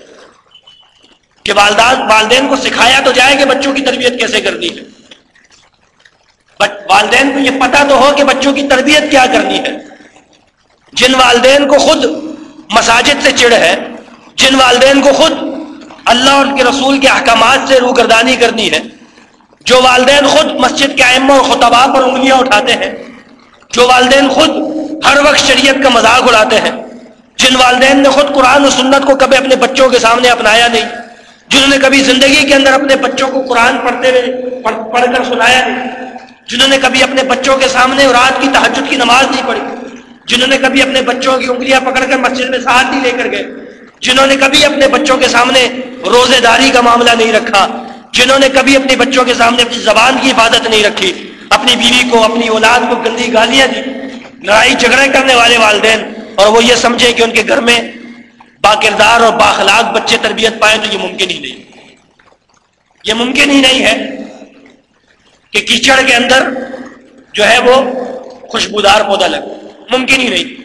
کہ والدین والدین کو سکھایا تو جائے کہ بچوں کی تربیت کیسے کرنی ہے۔ والدین کو یہ پتا تو ہو کہ بچوں کی تربیت کیا کرنی ہے۔ جن والدین کو خود مساجد سے چڑ ہے، جن والدین کو خود اللہ اور کے رسول کے احکامات سے روگردانی کرنی ہے۔ جو والدین خود مسجد کے ائمہ اور خطبہ پر انگلیاں اٹھاتے ہیں، جو والدین خود ہر وقت شریعت کا مذاق اڑاتے ہیں۔ جن والدین نے خود قرآن و سنت کو کبھی اپنے بچوں کے سامنے اپنایا نہیں، جنہوں نے کبھی زندگی کے اندر اپنے بچوں کو قرآن پڑھتے ہوئے پڑھ کر سنایا نہیں، جنہوں نے کبھی اپنے بچوں کے سامنے رات کی تحجد کی نماز نہیں پڑھی، جنہوں نے کبھی اپنے بچوں کی انگلیاں پکڑ کر مسجد میں ساتھ نہیں لے کر گئے، جنہوں نے کبھی اپنے بچوں کے سامنے روزے داری کا معاملہ نہیں رکھا، جنہوں نے کبھی اپنے بچوں کے سامنے اپنی زبان کی حفاظت نہیں رکھی، اپنی بیوی کو، اپنی اولاد کو گندی گالیاں دی۔ لڑائی جھگڑے کرنے والے والدین اور وہ یہ سمجھے کہ ان کے گھر میں با کردار اور باخلاق بچے تربیت پائیں تو یہ ممکن ہی نہیں یہ ممکن ہی نہیں ہے کہ کیچڑ کے اندر جو ہے وہ خوشبودار پودا لگے۔ ممکن ہی نہیں۔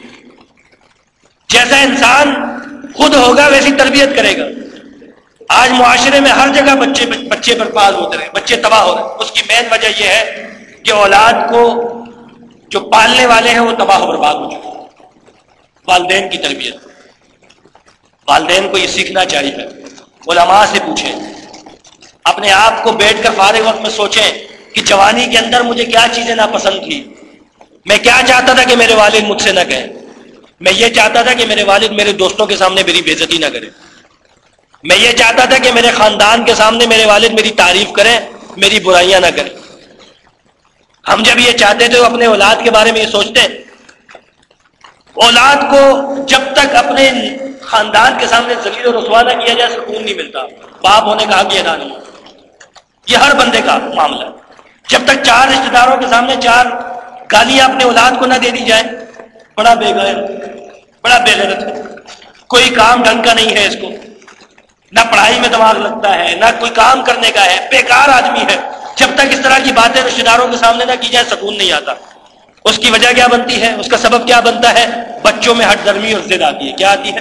جیسا انسان خود ہوگا ویسی تربیت کرے گا۔ آج معاشرے میں ہر جگہ بچے بچے برباد ہوتے رہے، بچے تباہ ہو رہے۔ اس کی مین وجہ یہ ہے کہ اولاد کو جو پالنے والے ہیں وہ تباہ و برباد ہو چکے والدین کی تربیت۔ والدین کو یہ سیکھنا چاہیے۔ علماء سے پوچھیں۔ اپنے آپ کو بیٹھ کر فارغ وقت میں سوچیں کہ جوانی کے اندر مجھے کیا چیزیں ناپسند تھی میں کیا چاہتا تھا کہ میرے والد مجھ سے نہ کہیں۔ میں یہ چاہتا تھا کہ میرے والد میرے دوستوں کے سامنے میری بےزتی نہ کرے میں یہ چاہتا تھا کہ میرے خاندان کے سامنے میرے والد میری تعریف کریں، میری برائیاں نہ کریں۔ ہم جب یہ چاہتے تھے اپنے اولاد کے بارے میں یہ سوچتے ہیں۔ اولاد کو جب تک اپنے خاندان کے سامنے زلیل و رسوا نہ کیا جائے، سکون نہیں ملتا۔ باپ ہونے کا حق یہ ادا نہیں۔ یہ ہر بندے کا معاملہ جب تک چار رشتے داروں کے سامنے چار گالیاں اپنے اولاد کو نہ دے دی جائیں، بڑا بے غیر بڑا بے غیرت ہے۔ کوئی کام ڈھنگ کا نہیں ہے اس کو۔ نہ پڑھائی میں دماغ لگتا ہے، نہ کوئی کام کرنے کا ہے۔ بیکار آدمی ہے۔ جب تک اس طرح کی باتیں رشتے داروں کے سامنے نہ کی جائے سکون نہیں آتا۔ اس کی وجہ کیا بنتی ہے؟ اس کا سبب کیا بنتا ہے؟ بچوں میں ہٹ درمی اور ضد آتی ہے۔ کیا آتی ہے؟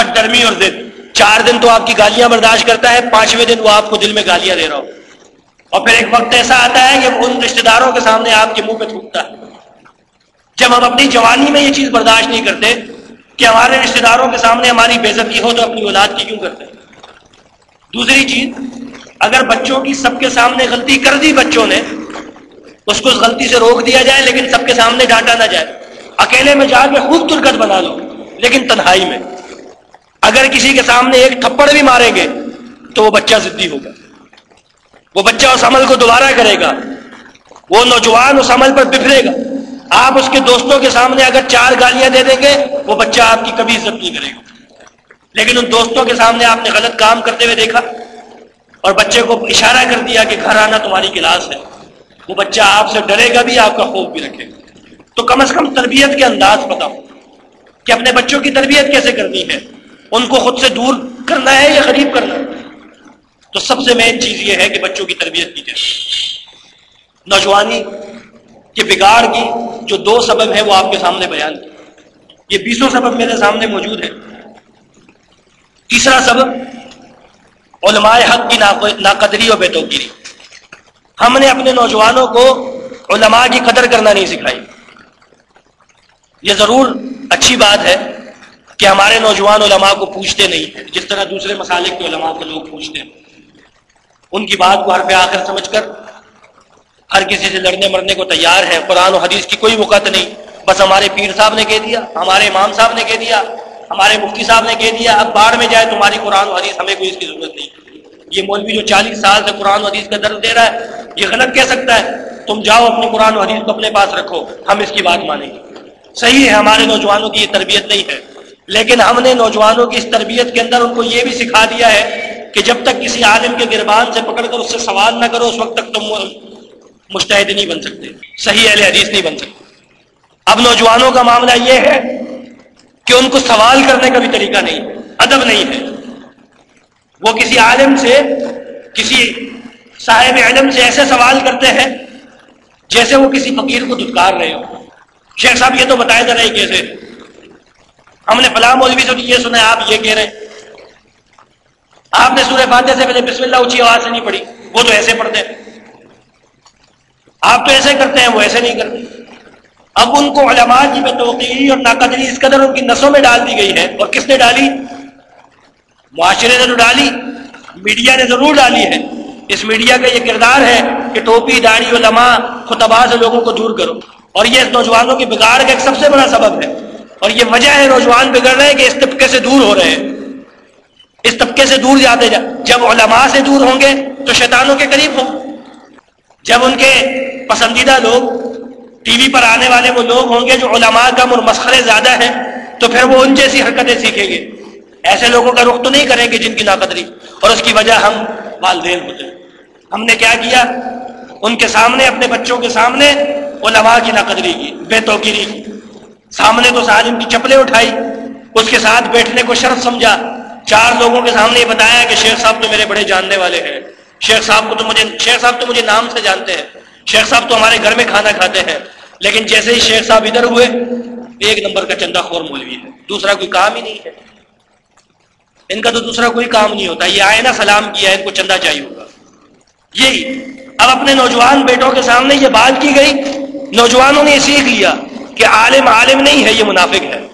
ہٹ درمی اور ضد چار دن تو آپ کی گالیاں برداشت کرتا ہے، پانچویں دن وہ آپ کو دل میں گالیاں دے رہا ہو۔ اور پھر ایک وقت ایسا آتا ہے کہ ان رشتے داروں کے سامنے آپ کے منہ پہ تھوکتا ہے۔ جب ہم اپنی جوانی میں یہ چیز برداشت نہیں کرتے کہ ہمارے رشتے داروں کے سامنے ہماری بےزتی ہو تو اپنی اولاد کی کیوں کرتے دوسری چیز اگر بچوں کی سب کے سامنے غلطی کر دی بچوں نے، اس کو اس غلطی سے روک دیا جائے، لیکن سب کے سامنے ڈانٹا نہ جائے۔ اکیلے میں جا کے خوب ترکت بنا لو، لیکن تنہائی میں۔ اگر کسی کے سامنے ایک تھپڑ بھی ماریں گے، تو وہ بچہ ضدی ہوگا۔ وہ بچہ اس عمل کو دوبارہ کرے گا۔ وہ نوجوان اس عمل پر بفرے گا۔ آپ اس کے دوستوں کے سامنے اگر چار گالیاں دے دیں گے، وہ بچہ آپ کی کبھی عزت نہیں کرے گا۔ لیکن ان دوستوں کے سامنے آپ نے غلط کام کرتے ہوئے دیکھا۔ اور بچے کو اشارہ کر دیا کہ گھر آنا تمہاری کلاس ہے۔ وہ بچہ آپ سے ڈرے گا بھی، آپ کا خوف بھی رکھے گا۔ تو کم از کم تربیت کے انداز پتا ہو کہ اپنے بچوں کی تربیت کیسے کرنی ہے؟ ان کو خود سے دور کرنا ہے یا قریب کرنا ہے؟ تو سب سے مین چیز یہ ہے کہ بچوں کی تربیت کی جائے۔ نوجوانی کے بگاڑ کی جو دو سبب ہیں وہ آپ کے سامنے بیان کی یہ بیسوں سبب میرے سامنے موجود ہے تیسرا سبب علماء حق کی ناقدری اور بے توقیری ہم نے اپنے نوجوانوں کو علماء کی قدر کرنا نہیں سکھائی۔ یہ ضرور اچھی بات ہے کہ ہمارے نوجوان علماء کو پوچھتے نہیں، جس طرح دوسرے مسالے کے علماء کو لوگ پوچھتے ہیں۔ ان کی بات کو حرف آخر سمجھ کر ہر کسی سے لڑنے مرنے کو تیار ہے۔ قرآن و حدیث کی کوئی وقت نہیں۔ بس ہمارے پیر صاحب نے کہہ دیا، ہمارے امام صاحب نے کہہ دیا ہمارے مفتی صاحب نے کہہ دیا، اب باڑھ میں جائے تمہاری قرآن و حدیث، ہمیں کوئی اس کی ضرورت نہیں۔ یہ مولوی جو چالیس سال سے قرآن و حدیث کا درد دے رہا ہے، یہ غلط کہہ سکتا ہے۔ تم جاؤ اپنے قرآن و حدیث کو اپنے پاس رکھو، ہم اس کی بات مانیں گے۔ صحیح ہے، ہمارے نوجوانوں کی یہ تربیت نہیں ہے۔ لیکن ہم نے نوجوانوں کی اس تربیت کے اندر ان کو یہ بھی سکھا دیا ہے کہ جب تک کسی عالم کے گربان سے پکڑ کر اس سے سوال نہ کرو، اس وقت تک تم مشتحد نہیں بن سکتے، صحیح اہل حدیث نہیں بن سکتے۔ اب نوجوانوں کا معاملہ یہ ہے کہ ان کو سوال کرنے کا بھی طریقہ نہیں ادب نہیں ہے۔ وہ کسی عالم سے، کسی صاحب علم سے ایسے سوال کرتے ہیں جیسے وہ کسی فقیر کو دھتکار رہے ہو شیخ صاحب، یہ تو بتائے جا رہے کیسے ہم نے فلاں مولوی سے یہ سنا آپ یہ کہہ رہے ہیں۔ آپ نے سورہ فاتحہ سے پہلے بسم اللہ اونچی آواز سے نہیں پڑھی، وہ تو ایسے پڑھتے ہیں۔ آپ تو ایسے کرتے ہیں، وہ ایسے نہیں کرتے۔ اب ان کو علماء کی بے توقعی اور ناقدری اس قدر ان کی نسوں میں ڈال دی گئی ہے اور کس نے ڈالی؟ معاشرے نے تو ڈالی، میڈیا نے ضرور ڈالی ہے۔ اس میڈیا کا یہ کردار ہے کہ ٹوپی، داڑھی، علماء خطبہ سے لوگوں کو دور کرو۔ اور یہ نوجوانوں کی بگاڑ کا ایک سب سے بڑا سبب ہے۔ اور یہ وجہ ہے نوجوان بگڑ رہے ہیں کہ اس طبقے سے دور ہو رہے ہیں۔ اس طبقے سے دور جاتے جا، جب علماء سے دور ہوں گے تو شیطانوں کے قریب ہوں۔ جب ان کے پسندیدہ لوگ ٹی وی پر آنے والے وہ لوگ ہوں گے جو علماء کم اور مسخرے زیادہ ہیں، تو پھر وہ ان جیسی حرکتیں سیکھیں گے۔ ایسے لوگوں کا رخ تو نہیں کریں گے جن کی ناقدری۔ اور اس کی وجہ ہم والدین ہوتے ہیں۔ ہم نے کیا کیا؟ ان کے سامنے، اپنے بچوں کے سامنے علماء کی ناقدری کی، بے توقیری کی۔ سامنے تو سالم کی چپلیں اٹھائی، اس کے ساتھ بیٹھنے کو شرط سمجھا۔ چار لوگوں کے سامنے یہ بتایا کہ شیخ صاحب تو میرے بڑے جاننے والے ہیں۔ شیخ صاحب کو تو مجھے، شیخ صاحب تو مجھے نام سے جانتے ہیں۔ شیخ صاحب تو ہمارے گھر میں کھانا کھاتے ہیں، لیکن جیسے ہی شیخ صاحب ادھر ہوئے، ایک نمبر کا چندہ خور مولوی ہے، دوسرا کوئی کام ہی نہیں ہے۔ ان کا تو دوسرا کوئی کام نہیں ہوتا، یہ آئے نا سلام کیا ہے، ان کو چندہ چاہیے ہوگا۔ یہی۔ اب اپنے نوجوان بیٹوں کے سامنے یہ بات کی گئی، نوجوانوں نے یہ سیکھ لیا کہ عالم عالم نہیں ہے، یہ منافق ہے۔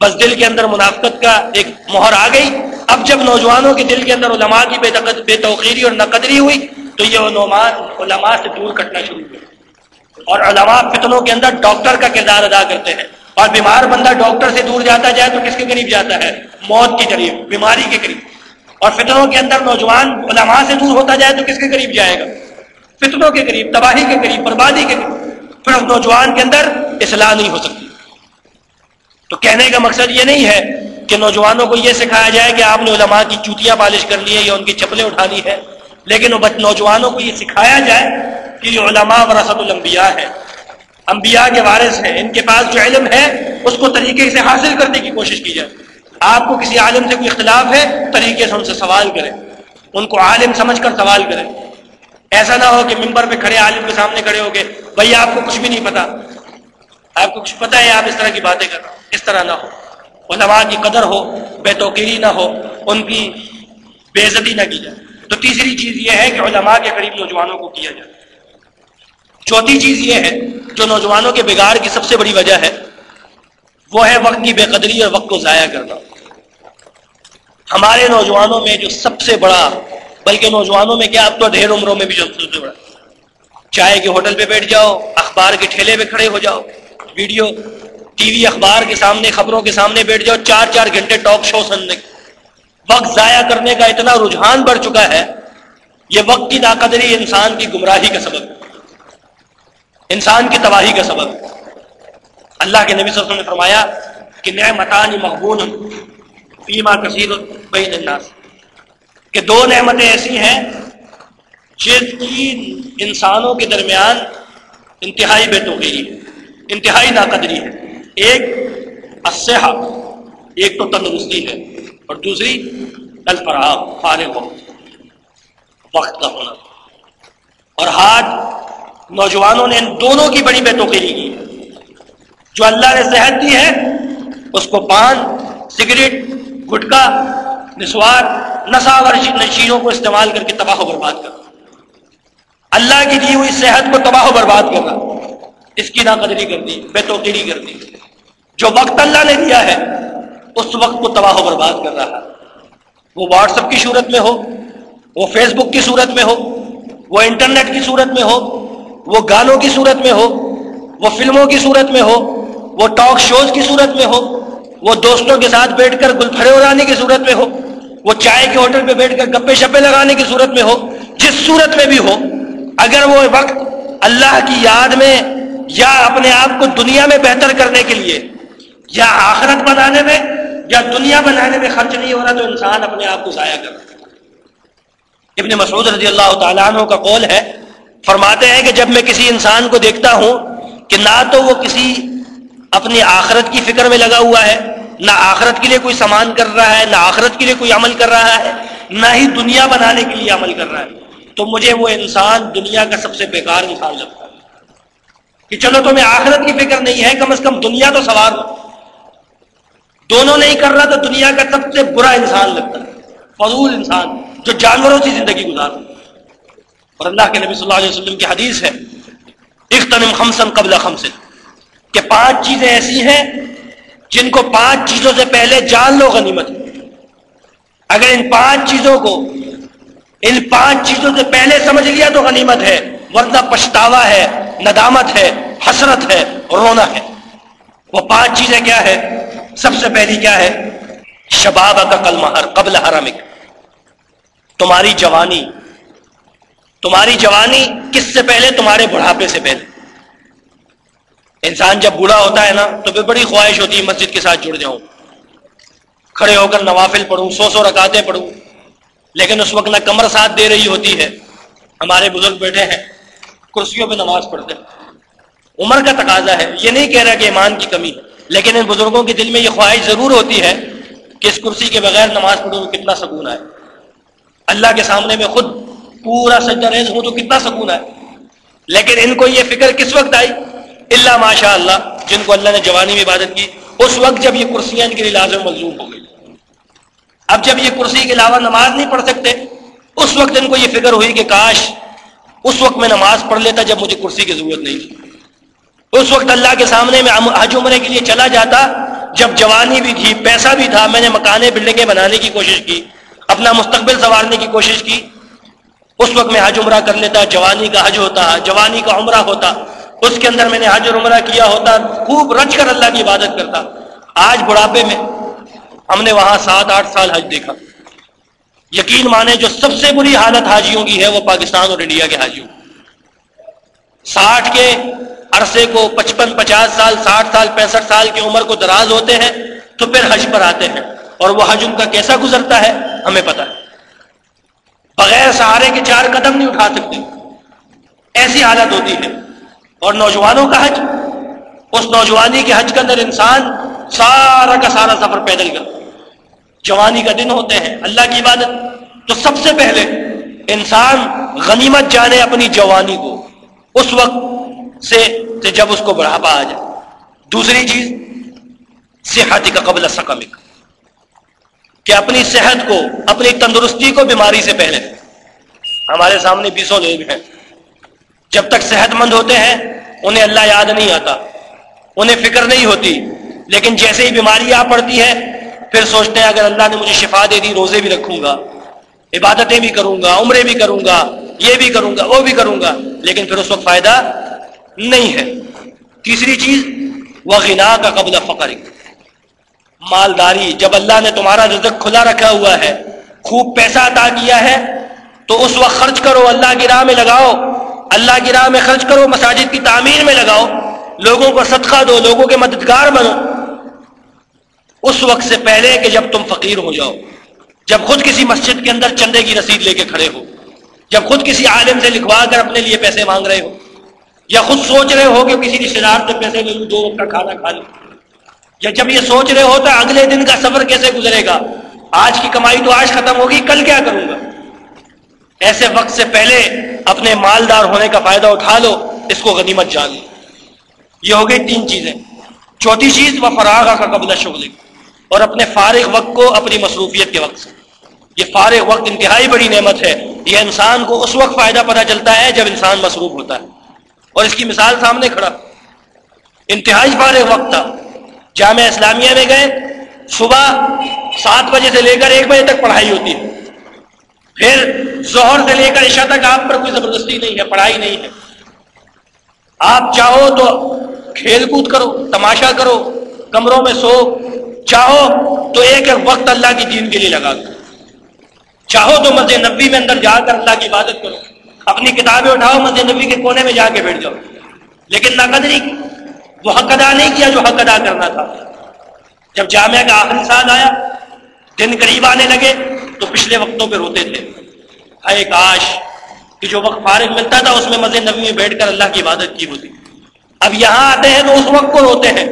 بس دل کے اندر منافقت کا ایک مہر آ گئی۔ اب جب نوجوانوں کے دل کے اندر علماء کی بے توقیری اور نقدری ہوئی تو یہ علماء علماء سے دور کٹنا شروع ہوئے اور علماء فتنوں کے اندر ڈاکٹر کا کردار ادا کرتے ہیں۔ اور بیمار بندہ ڈاکٹر سے دور جاتا جائے تو کس کے قریب جاتا ہے؟ موت کے قریب، بیماری کے قریب۔ اور فتنوں کے اندر نوجوان علماء سے دور ہوتا جائے تو کس کے قریب جائے گا؟ فتنوں کے قریب، تباہی کے قریب، بربادی کے قریب۔ پھر اس نوجوان کے اندر اصلاح نہیں ہو سکتی۔ تو کہنے کا مقصد یہ نہیں ہے کہ نوجوانوں کو یہ سکھایا جائے کہ آپ نے علماء کی چوتیاں پالش کرنی ہے یا ان کی چپلیں اٹھانی ہے لیکن نوجوانوں کو یہ سکھایا جائے کہ یہ علماء ورثت الانبیاء ہے انبیاء کے وارث ہیں۔ ان کے پاس جو علم ہے، اس کو طریقے سے حاصل کرنے کی کوشش کی جائے۔ آپ کو کسی عالم سے کوئی اختلاف ہے، طریقے سے ان سے سوال کریں۔ ان کو عالم سمجھ کر سوال کریں۔ ایسا نہ ہو کہ ممبر پہ کھڑے عالم کے سامنے کھڑے ہو گئے، بھائی آپ کو کچھ بھی نہیں پتا۔ آپ کو کچھ پتا ہے، آپ اس طرح کی باتیں کر اس طرح نہ ہو۔ علماء کی قدر ہو، بے توقیری نہ ہو، ان کی بے عزتی نہ کی جائے۔ تو تیسری چیز یہ ہے کہ علماء کے قریب نوجوانوں کو کیا جائے۔ چوتھی چیز یہ ہے، جو نوجوانوں کے بگاڑ کی سب سے بڑی وجہ ہے، وہ ہے وقت کی بے قدری اور وقت کو ضائع کرنا۔ ہمارے نوجوانوں میں جو سب سے بڑا، بلکہ نوجوانوں میں کیا اب تو ڈھیر عمروں میں بھی جو سب سے بڑا۔ چائے کے ہوٹل پہ بیٹھ جاؤ، اخبار کے ٹھیلے پہ کھڑے ہو جاؤ، ویڈیو، ٹی وی اخبار کے سامنے، خبروں کے سامنے بیٹھ جاؤ، چار چار گھنٹے ٹاک شو سننے۔ وقت ضائع کرنے کا اتنا رجحان بڑھ چکا ہے، یہ وقت کی ناقدری انسان کی گمراہی کا سبب انسان کی تباہی کا سبب اللہ کے نبی صلی اللہ علیہ وسلم نے فرمایا کہ نعمتان مقبول فیما کثیر بین الناس۔ کہ دو نعمتیں ایسی ہیں جس کی انسانوں کے درمیان انتہائی بے توقیری ہے، انتہائی ناقدری ہے۔ ایک اسحا ایک تو تندرستی ہے۔ اور دوسری الفراغ فارغ ہو وقت کا ہونا۔ اور ہاتھ نوجوانوں نے ان دونوں کی بڑی بے توقیری کی۔ جو اللہ نے صحت دی ہے، اس کو پان، سگریٹ، گٹکا، نسوار نشاور نشینوں کو استعمال کر کے تباہ و برباد کر اللہ کی دی ہوئی صحت کو تباہ و برباد کر رہا اس کی ناقدری کر دی بے توقیری کر دی۔ جو وقت اللہ نے دیا ہے اس وقت کو تباہ و برباد کر رہا وہ واٹس اپ کی صورت میں ہو، وہ فیس بک کی صورت میں ہو، وہ انٹرنیٹ کی صورت میں ہو، وہ گانوں کی صورت میں ہو، وہ فلموں کی صورت میں ہو، وہ ٹاک شوز کی صورت میں ہو، وہ دوستوں کے ساتھ بیٹھ کر گل اڑانے کی صورت میں ہو، وہ چائے کے ہوٹل پہ بیٹھ کر گپے شپے لگانے کی صورت میں ہو، جس صورت میں بھی ہو، اگر وہ وقت اللہ کی یاد میں یا اپنے آپ کو دنیا میں بہتر کرنے کے لیے یا آخرت بنانے میں یا دنیا بنانے میں خرچ نہیں ہو رہا تو انسان اپنے آپ کو ضائع کر رہا ابن مسعود رضی اللہ تعالیٰ عنہ کا قول ہے، فرماتے ہیں کہ جب میں کسی انسان کو دیکھتا ہوں کہ نہ تو وہ کسی اپنی آخرت کی فکر میں لگا ہوا ہے، نہ آخرت کے لیے کوئی سامان کر رہا ہے، نہ آخرت کے لیے کوئی عمل کر رہا ہے، نہ ہی دنیا بنانے کے لیے عمل کر رہا ہے۔ تو مجھے وہ انسان دنیا کا سب سے بیکار انسان لگتا ہے۔ کہ چلو تمہیں آخرت کی فکر نہیں ہے، کم از کم دنیا تو سوار ہو دونوں نہیں کر رہا تو دنیا کا سب سے برا انسان لگتا ہے فضول انسان جو جانوروں کی زندگی گزار اور اللہ کے نبی صلی اللہ علیہ وسلم کی حدیث ہے اختنم خمسن قبل خمسن، کہ پانچ چیزیں ایسی ہیں جن کو پانچ چیزوں سے پہلے جان لو غنیمت۔ اگر ان پانچ چیزوں کو، ان پانچ چیزوں سے پہلے سمجھ لیا تو غنیمت ہے، ورنہ پچھتاوا ہے، ندامت ہے، حسرت ہے، رونا ہے۔ وہ پانچ چیزیں کیا ہے؟ سب سے پہلی کیا ہے؟ شباب کا کل مہر قبل حرمک۔ تمہاری جوانی تمہاری جوانی کس سے پہلے؟ تمہارے بڑھاپے سے پہلے۔ انسان جب بوڑھا ہوتا ہے نا، تو پھر بڑی خواہش ہوتی ہے مسجد کے ساتھ جڑ جاؤں۔ کھڑے ہو کر نوافل پڑھوں، سو سو رکاتے پڑھوں۔ لیکن اس وقت نہ کمر ساتھ دے رہی ہوتی ہے۔ ہمارے بزرگ بیٹھے ہیں، کرسیوں پہ نماز پڑھتے عمر کا تقاضا ہے، یہ نہیں کہہ رہا کہ ایمان کی کمی لیکن ان بزرگوں کے دل میں یہ خواہش ضرور ہوتی ہے کہ اس کرسی کے بغیر نماز پڑھوں کتنا سکون ہے اللہ کے سامنے میں خود پورا سجدہ ریز ہوں تو کتنا سکون ہے لیکن ان کو یہ فکر کس وقت آئی؟ اللہ ماشاء اللہ جن کو اللہ نے جوانی میں عبادت کی، اس وقت جب یہ کرسیاں ان کے لیے لازم ملزوم ہو گئی۔ اب جب یہ کرسی کے علاوہ نماز نہیں پڑھ سکتے، اس وقت ان کو یہ فکر ہوئی کہ کاش، اس وقت میں نماز پڑھ لیتا جب مجھے کرسی کی ضرورت نہیں تھی۔ اس وقت اللہ کے سامنے میں حج عمرے کے لیے چلا جاتا، جب جوانی بھی تھی، پیسہ بھی تھا، میں نے مکانیں، بلڈنگیں بنانے کی کوشش کی، اپنا مستقبل سنوارنے کی کوشش کی۔ اس وقت میں حج عمرہ کر لیتا، جوانی کا حج ہوتا، جوانی کا عمرہ ہوتا۔ اس کے اندر میں نے حج اور عمرہ کیا ہوتا، خوب رچ کر اللہ کی عبادت کرتا۔ آج بڑھاپے میں ہم نے وہاں سات آٹھ سال حج دیکھا۔ یقین مانے، جو سب سے بری حالت حاجیوں کی ہے، وہ پاکستان اور انڈیا کے حاجیوں ساٹھ کے عرصے کو پچپن، پچاس سال، ساٹھ سال، پینسٹھ سال کی عمر کو دراز ہوتے ہیں تو پھر حج پر آتے ہیں اور وہ حج ان کا کیسا گزرتا ہے ہمیں پتا ہے۔ بغیر سہارے کے چار قدم نہیں اٹھا سکتے۔ ایسی حالت ہوتی ہے۔ اور نوجوانوں کا حج، اس نوجوانی کے حج کے اندر انسان سارا کا سارا سفر پیدل کر جوانی کا دن ہوتے ہیں، اللہ کی عبادت۔ تو سب سے پہلے انسان غنیمت جانے اپنی جوانی کو۔ اس وقت سے جب اس کو بڑھاپا آ جائے۔ دوسری چیز، صحت کا قبل سکمک کہ اپنی صحت کو، اپنی تندرستی کو بیماری سے پہلے۔ ہمارے سامنے بیسوں لوگ ہیں۔ جب تک صحت مند ہوتے ہیں، انہیں اللہ یاد نہیں آتا۔ انہیں فکر نہیں ہوتی۔ لیکن جیسے ہی بیماری آ پڑتی ہے، پھر سوچتے ہیں، اگر اللہ نے مجھے شفا دے دی، روزے بھی رکھوں گا۔ عبادتیں بھی کروں گا، عمرے بھی کروں گا، یہ بھی کروں گا، وہ بھی کروں گا، لیکن پھر اس وقت فائدہ نہیں ہے۔ تیسری چیز وہ غنا کا قبل فقر مالداری، جب اللہ نے تمہارا رزق کھلا رکھا ہوا ہے، خوب پیسہ عطا کیا ہے، تو اس وقت خرچ کرو، اللہ کی راہ میں لگاؤ، اللہ کی راہ میں خرچ کرو، مساجد کی تعمیر میں لگاؤ، لوگوں کو صدقہ دو، لوگوں کے مددگار بنو۔ اس وقت سے پہلے کہ جب تم فقیر ہو جاؤ۔ جب خود کسی مسجد کے اندر چندے کی رسید لے کے کھڑے ہو، جب خود کسی عالم سے لکھوا کر اپنے لیے پیسے مانگ رہے ہو، یا خود سوچ رہے ہو کہ کسی رشتے دار سے پیسے لے لوں، دو وقت کا کھانا کھا لوں، یا جب یہ سوچ رہے ہو تو اگلے دن کا سفر کیسے گزرے گا؟ آج کی کمائی تو آج ختم ہوگی، کل کیا کروں گا؟ ایسے وقت سے پہلے اپنے مالدار ہونے کا فائدہ اٹھا لو، اس کو غنیمت جان لو۔ یہ ہو گئی تین چیزیں۔ چوتھی چیز، وہ فراغ کا قبل شغل اور اپنے فارغ وقت کو اپنی مصروفیت کے وقت سے۔ یہ فارغ وقت انتہائی بڑی نعمت ہے۔ یہ انسان کو اس وقت فائدہ پتہ چلتا ہے جب انسان مصروف ہوتا ہے۔ اور اس کی مثال سامنے کھڑا۔ انتہائی فارغ وقت تھا۔ جامعہ اسلامیہ میں گئے۔ صبح سات بجے سے لے کر ایک بجے تک پڑھائی ہوتی ہے۔ پھر زہر سے لے کر عشاء تک آپ پر کوئی زبردستی نہیں ہے، پڑھائی نہیں ہے۔ آپ چاہو تو کھیل کود کرو، تماشا کرو، کمروں میں سو۔ چاہو تو ایک ایک وقت اللہ کی دین کے لیے لگا دو۔ چاہو تو مسجد نبی میں اندر جا کر اللہ کی عبادت کرو۔ اپنی کتابیں اٹھاؤ، مسجد نبی کے کونے میں جا کے بیٹھ جاؤ۔ لیکن نہ قدری وہ حق ادا نہیں کیا جو حق ادا کرنا تھا۔ جب جامعہ کا آخری سال آیا، دن قریب آنے لگے، تو پچھلے وقتوں پہ روتے تھے۔ اے کاش کہ جو وقت فارغ ملتا تھا، اس میں مسجد نبی میں بیٹھ کر اللہ کی عبادت کی ہوتی۔ اب یہاں آتے ہیں تو اس وقت کو روتے ہیں۔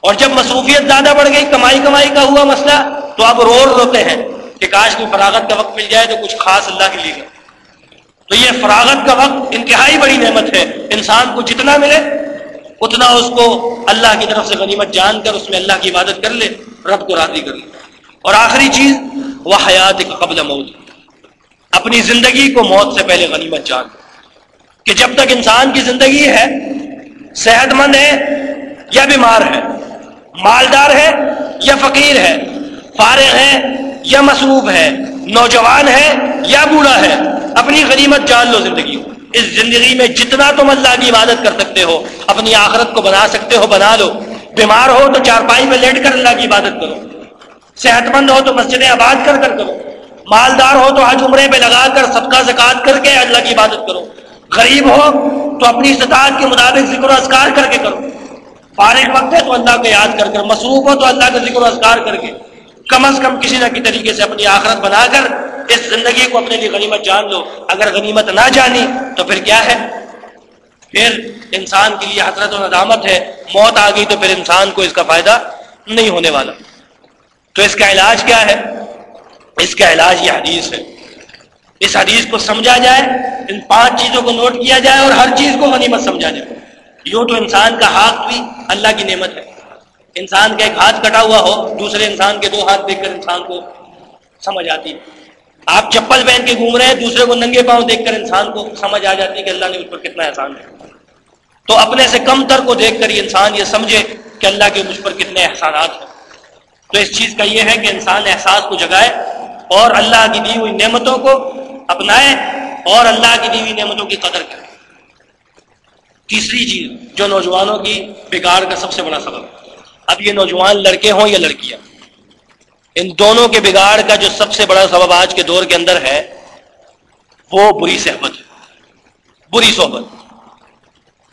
اور جب مصروفیت زیادہ بڑھ گئی، کمائی کمائی کا ہوا مسئلہ، تو اب رو روتے ہیں۔ کہ کاش کی فراغت کا وقت مل جائے تو کچھ خاص اللہ کے لیے۔ تو یہ فراغت کا وقت انتہائی بڑی نعمت ہے۔ انسان کو جتنا ملے، اتنا اس کو اللہ کی طرف سے غنیمت جان کر اس میں اللہ کی عبادت کر لے، رب کو راضی کر لے۔ اور آخری چیز، وہ حیات قبل موت۔ اپنی زندگی کو موت سے پہلے غنیمت جان۔ کہ جب تک انسان کی زندگی ہے صحت مند ہے یا بیمار ہے، مالدار ہے یا فقیر ہے، فارغ ہے یا مصروف ہے، نوجوان ہے یا بوڑھا ہے، اپنی غنیمت جان لو زندگی کو اس زندگی میں جتنا تم اللہ کی عبادت کر سکتے ہو، اپنی آخرت کو بنا سکتے ہو، بنا لو۔ بیمار ہو تو چارپائی میں لیٹ کر اللہ کی عبادت کرو۔ صحت مند ہو تو مسجدیں آباد کر کر کرو۔ مالدار ہو تو حج عمرے پہ لگا کر صدقہ زکات کر کے اللہ کی عبادت کرو۔ غریب ہو تو اپنی استطاعت کے مطابق ذکر و اذکار کر کے کرو۔ فارغ وقت ہے تو اللہ کو یاد کر کر، مصروف ہو تو اللہ کا ذکر و اذکار کر کے۔ کم از کم کسی نہ کسی طریقے سے اپنی آخرت بنا کر اس زندگی کو اپنے لیے غنیمت جان لو۔ اگر غنیمت نہ جانی تو پھر کیا ہے؟ پھر انسان کے لیے حضرت و ندامت ہے۔ موت آ گئی تو پھر انسان کو اس کا فائدہ نہیں ہونے والا۔ تو اس کا علاج کیا ہے؟ اس کا علاج یہ حدیث ہے۔ اس حدیث کو سمجھا جائے، ان پانچ چیزوں کو نوٹ کیا جائے اور ہر چیز کو غنیمت سمجھا جائے۔ یوں تو انسان کا ہاتھ بھی اللہ کی نعمت ہے۔ انسان کا ایک ہاتھ کٹا ہوا ہو، دوسرے انسان کے دو ہاتھ دیکھ کر انسان کو سمجھ آتی۔ آپ چپل پہن کے گھوم رہے ہیں، دوسرے کو ننگے پاؤں دیکھ کر انسان کو سمجھ آ جاتی ہے کہ اللہ نے اس پر کتنا احسان ہے۔ تو اپنے سے کم تر کو دیکھ کر ہی انسان یہ سمجھے کہ اللہ کے مجھ پر کتنے احسانات ہیں۔ تو اس چیز کا یہ ہے کہ انسان احساس کو جگائے اور اللہ کی دی ہوئی نعمتوں کو اپنائے اور اللہ کی دی ہوئی نعمتوں کی قدر کرے۔ تیسری چیز جو نوجوانوں کی بگاڑ کا سب سے بڑا سبب ہے۔ اب یہ نوجوان لڑکے ہوں یا لڑکیاں؟ ان دونوں کے بگاڑ کا جو سب سے بڑا سبب آج کے دور کے اندر ہے، وہ بری صحبت بری صحبت۔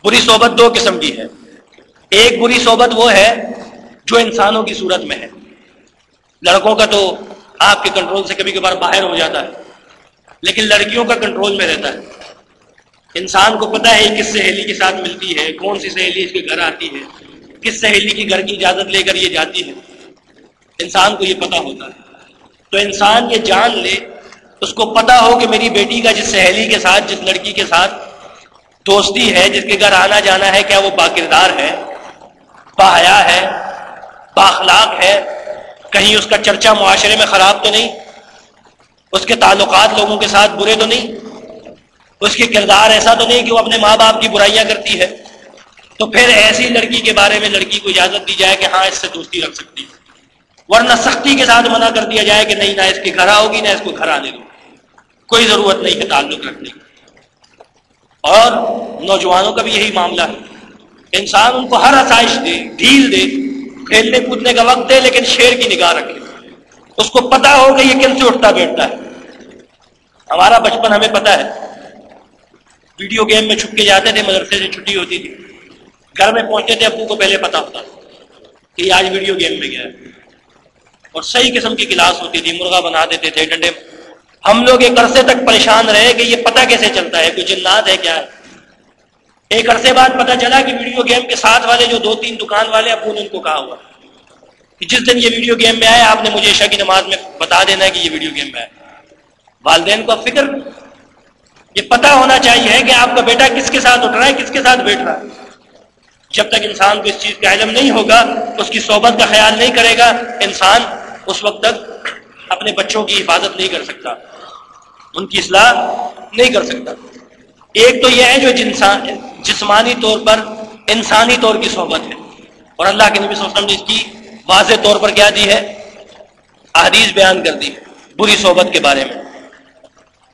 بری صحبت دو قسم کی ہے۔ ایک بری صحبت وہ ہے جو انسانوں کی صورت میں ہے۔ لڑکوں کا تو آپ کے کنٹرول سے کبھی کبھار باہر ہو جاتا ہے، لیکن لڑکیوں کا کنٹرول میں رہتا ہے۔ انسان کو پتا ہے کس سہیلی کے ساتھ ملتی ہے، کون سی سہیلی اس کے گھر آتی ہے۔ کس سہیلی کی گھر کی اجازت لے کر یہ جاتی ہے؟ انسان کو یہ پتا ہوتا ہے۔ تو انسان یہ جان لے، اس کو پتا ہو کہ میری بیٹی کا جس سہیلی کے ساتھ، جس لڑکی کے ساتھ دوستی ہے، جس کے گھر آنا جانا ہے، کیا وہ با کردار ہے باحیا ہے باخلاق ہے، کہیں اس کا چرچا معاشرے میں خراب تو نہیں؟ اس کے تعلقات لوگوں کے ساتھ برے تو نہیں؟ اس کے کردار ایسا تو نہیں کہ وہ اپنے ماں باپ کی برائیاں کرتی ہے؟ تو پھر ایسی لڑکی کے بارے میں لڑکی کو اجازت دی جائے کہ ہاں اس سے دوستی رکھ سکتی ہے۔ ورنہ سختی کے ساتھ منع کر دیا جائے کہ نہیں، نہ اس کے گھر آؤ گی نہ اس کو گھر آنے دو۔ کوئی ضرورت نہیں ہے تعلق رکھنے کی۔ اور نوجوانوں کا بھی یہی معاملہ ہے۔ انسان ان کو ہر آسائش دے، ڈھیل دے، کھیلنے، کودنے کا وقت دے، لیکن شیر کی نگاہ رکھے۔ اس کو پتا ہو کہ یہ کن سے اٹھتا بیٹھتا ہے۔ ہمارا بچپن ہمیں پتا ہے۔ ویڈیو گیم میں چھپ کے جاتے تھے، مدرسے سے چھٹی ہوتی تھی۔ گھر میں پہنچے تھے، ابو کو پہلے پتا ہوتا کہ یہ آج ویڈیو گیم میں گیا ہے۔ اور صحیح قسم کی کلاس ہوتی تھی، مرغا بنا دیتے تھے، ڈنڈے۔ ہم لوگ ایک عرصے تک پریشان رہے کہ یہ پتہ کیسے چلتا ہے، کوئی جنات ہے کیا؟ ہے ایک عرصے بعد پتہ چلا کہ ویڈیو گیم کے ساتھ والے جو دو تین دکان والے، ابو نے ان کو کہا ہوا۔ کہ جس دن یہ ویڈیو گیم میں آئے، آپ نے مجھے عشاء کی نماز میں بتا دینا ہے کہ یہ ویڈیو گیم میں آئے۔ والدین کو فکر، یہ پتا ہونا چاہیے کہ آپ کا بیٹا کس کے ساتھ اٹھ رہا ہے، کس کے ساتھ بیٹھ رہا ہے۔ جب تک انسان کو اس چیز کا علم نہیں ہوگا، اس کی صحبت کا خیال نہیں کرے گا، انسان اس وقت تک اپنے بچوں کی حفاظت نہیں کر سکتا، ان کی اصلاح نہیں کر سکتا۔ ایک تو یہ ہے جو جنسان جسمانی طور پر انسانی طور کی صحبت ہے۔ اور اللہ کے نبی صلی اللہ علیہ وسلم نے اس کی واضح طور پر کیا دی ہے؟ احادیث بیان کر دی ہے بری صحبت کے بارے میں۔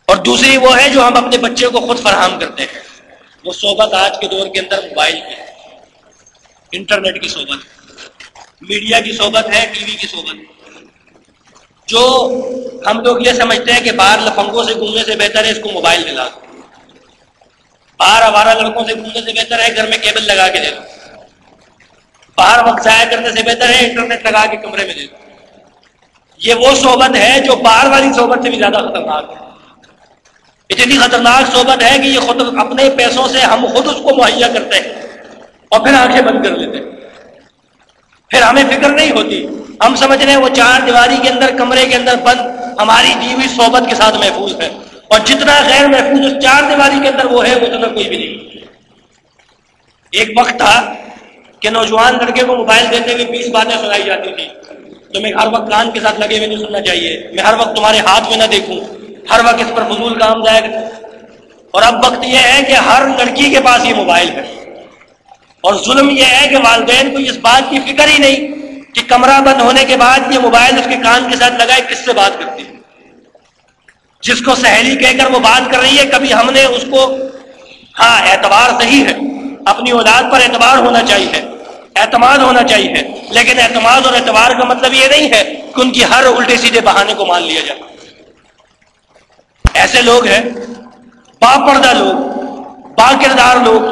اور دوسری وہ ہے جو ہم اپنے بچے کو خود فراہم کرتے ہیں۔ وہ صحبت آج کے دور کے اندر موبائل کی ہے۔ انٹرنیٹ کی صحبت، میڈیا کی صحبت ہے، ٹی وی کی صحبت۔ جو ہم لوگ یہ سمجھتے ہیں کہ باہر لفنگوں سے گھومنے سے بہتر ہے، اس کو موبائل دلا۔ دو باہر ہمارا لڑکوں سے گھومنے سے بہتر ہے، گھر میں کیبل لگا کے دے دو۔ باہر وقت ضائع کرنے سے بہتر ہے، انٹرنیٹ لگا کے کمرے میں دے دو۔ یہ وہ صحبت ہے جو باہر والی صحبت سے بھی زیادہ خطرناک ہے۔ اتنی خطرناک صحبت ہے کہ یہ خود اپنے پیسوں سے ہم خود اس کو مہیا کرتے ہیں۔ اور پھر آنکھیں بند کر لیتے ہیں۔ پھر ہمیں فکر نہیں ہوتی۔ ہم سمجھ رہے ہیں وہ چار دیواری کے اندر، کمرے کے اندر بند ہماری دی ہوئی صحبت کے ساتھ محفوظ ہے۔ اور جتنا غیر محفوظ اس چار دیواری کے اندر وہ ہے، وہ اتنا کوئی بھی نہیں۔ ایک وقت تھا کہ نوجوان لڑکے کو موبائل دیتے ہوئے بیس باتیں سنائی جاتی تھی تمہیں ہر وقت کان کے ساتھ لگے ہوئے نہیں سننا چاہیے۔ میں ہر وقت تمہارے ہاتھ میں نہ دیکھوں۔ ہر وقت اس پر فضول کام جائے گا اور اب وقت یہ ہے کہ ہر لڑکی کے پاس یہ موبائل ہے۔ اور ظلم یہ ہے کہ والدین کو اس بات کی فکر ہی نہیں کہ کمرہ بند ہونے کے بعد یہ موبائل اس کے کان کے ساتھ لگائے کس سے بات کرتی ہے۔ جس کو سہیلی کہہ کر وہ بات کر رہی ہے، کبھی ہم نے اس کو ہاں اعتبار صحیح ہے۔ اپنی اولاد پر اعتبار ہونا چاہیے۔ اعتماد ہونا چاہیے۔ لیکن اعتماد اور اعتبار کا مطلب یہ نہیں ہے کہ ان کی ہر الٹے سیدھے بہانے کو مان لیا جائے۔ ایسے لوگ ہیں با پردہ لوگ۔ با کردار لوگ۔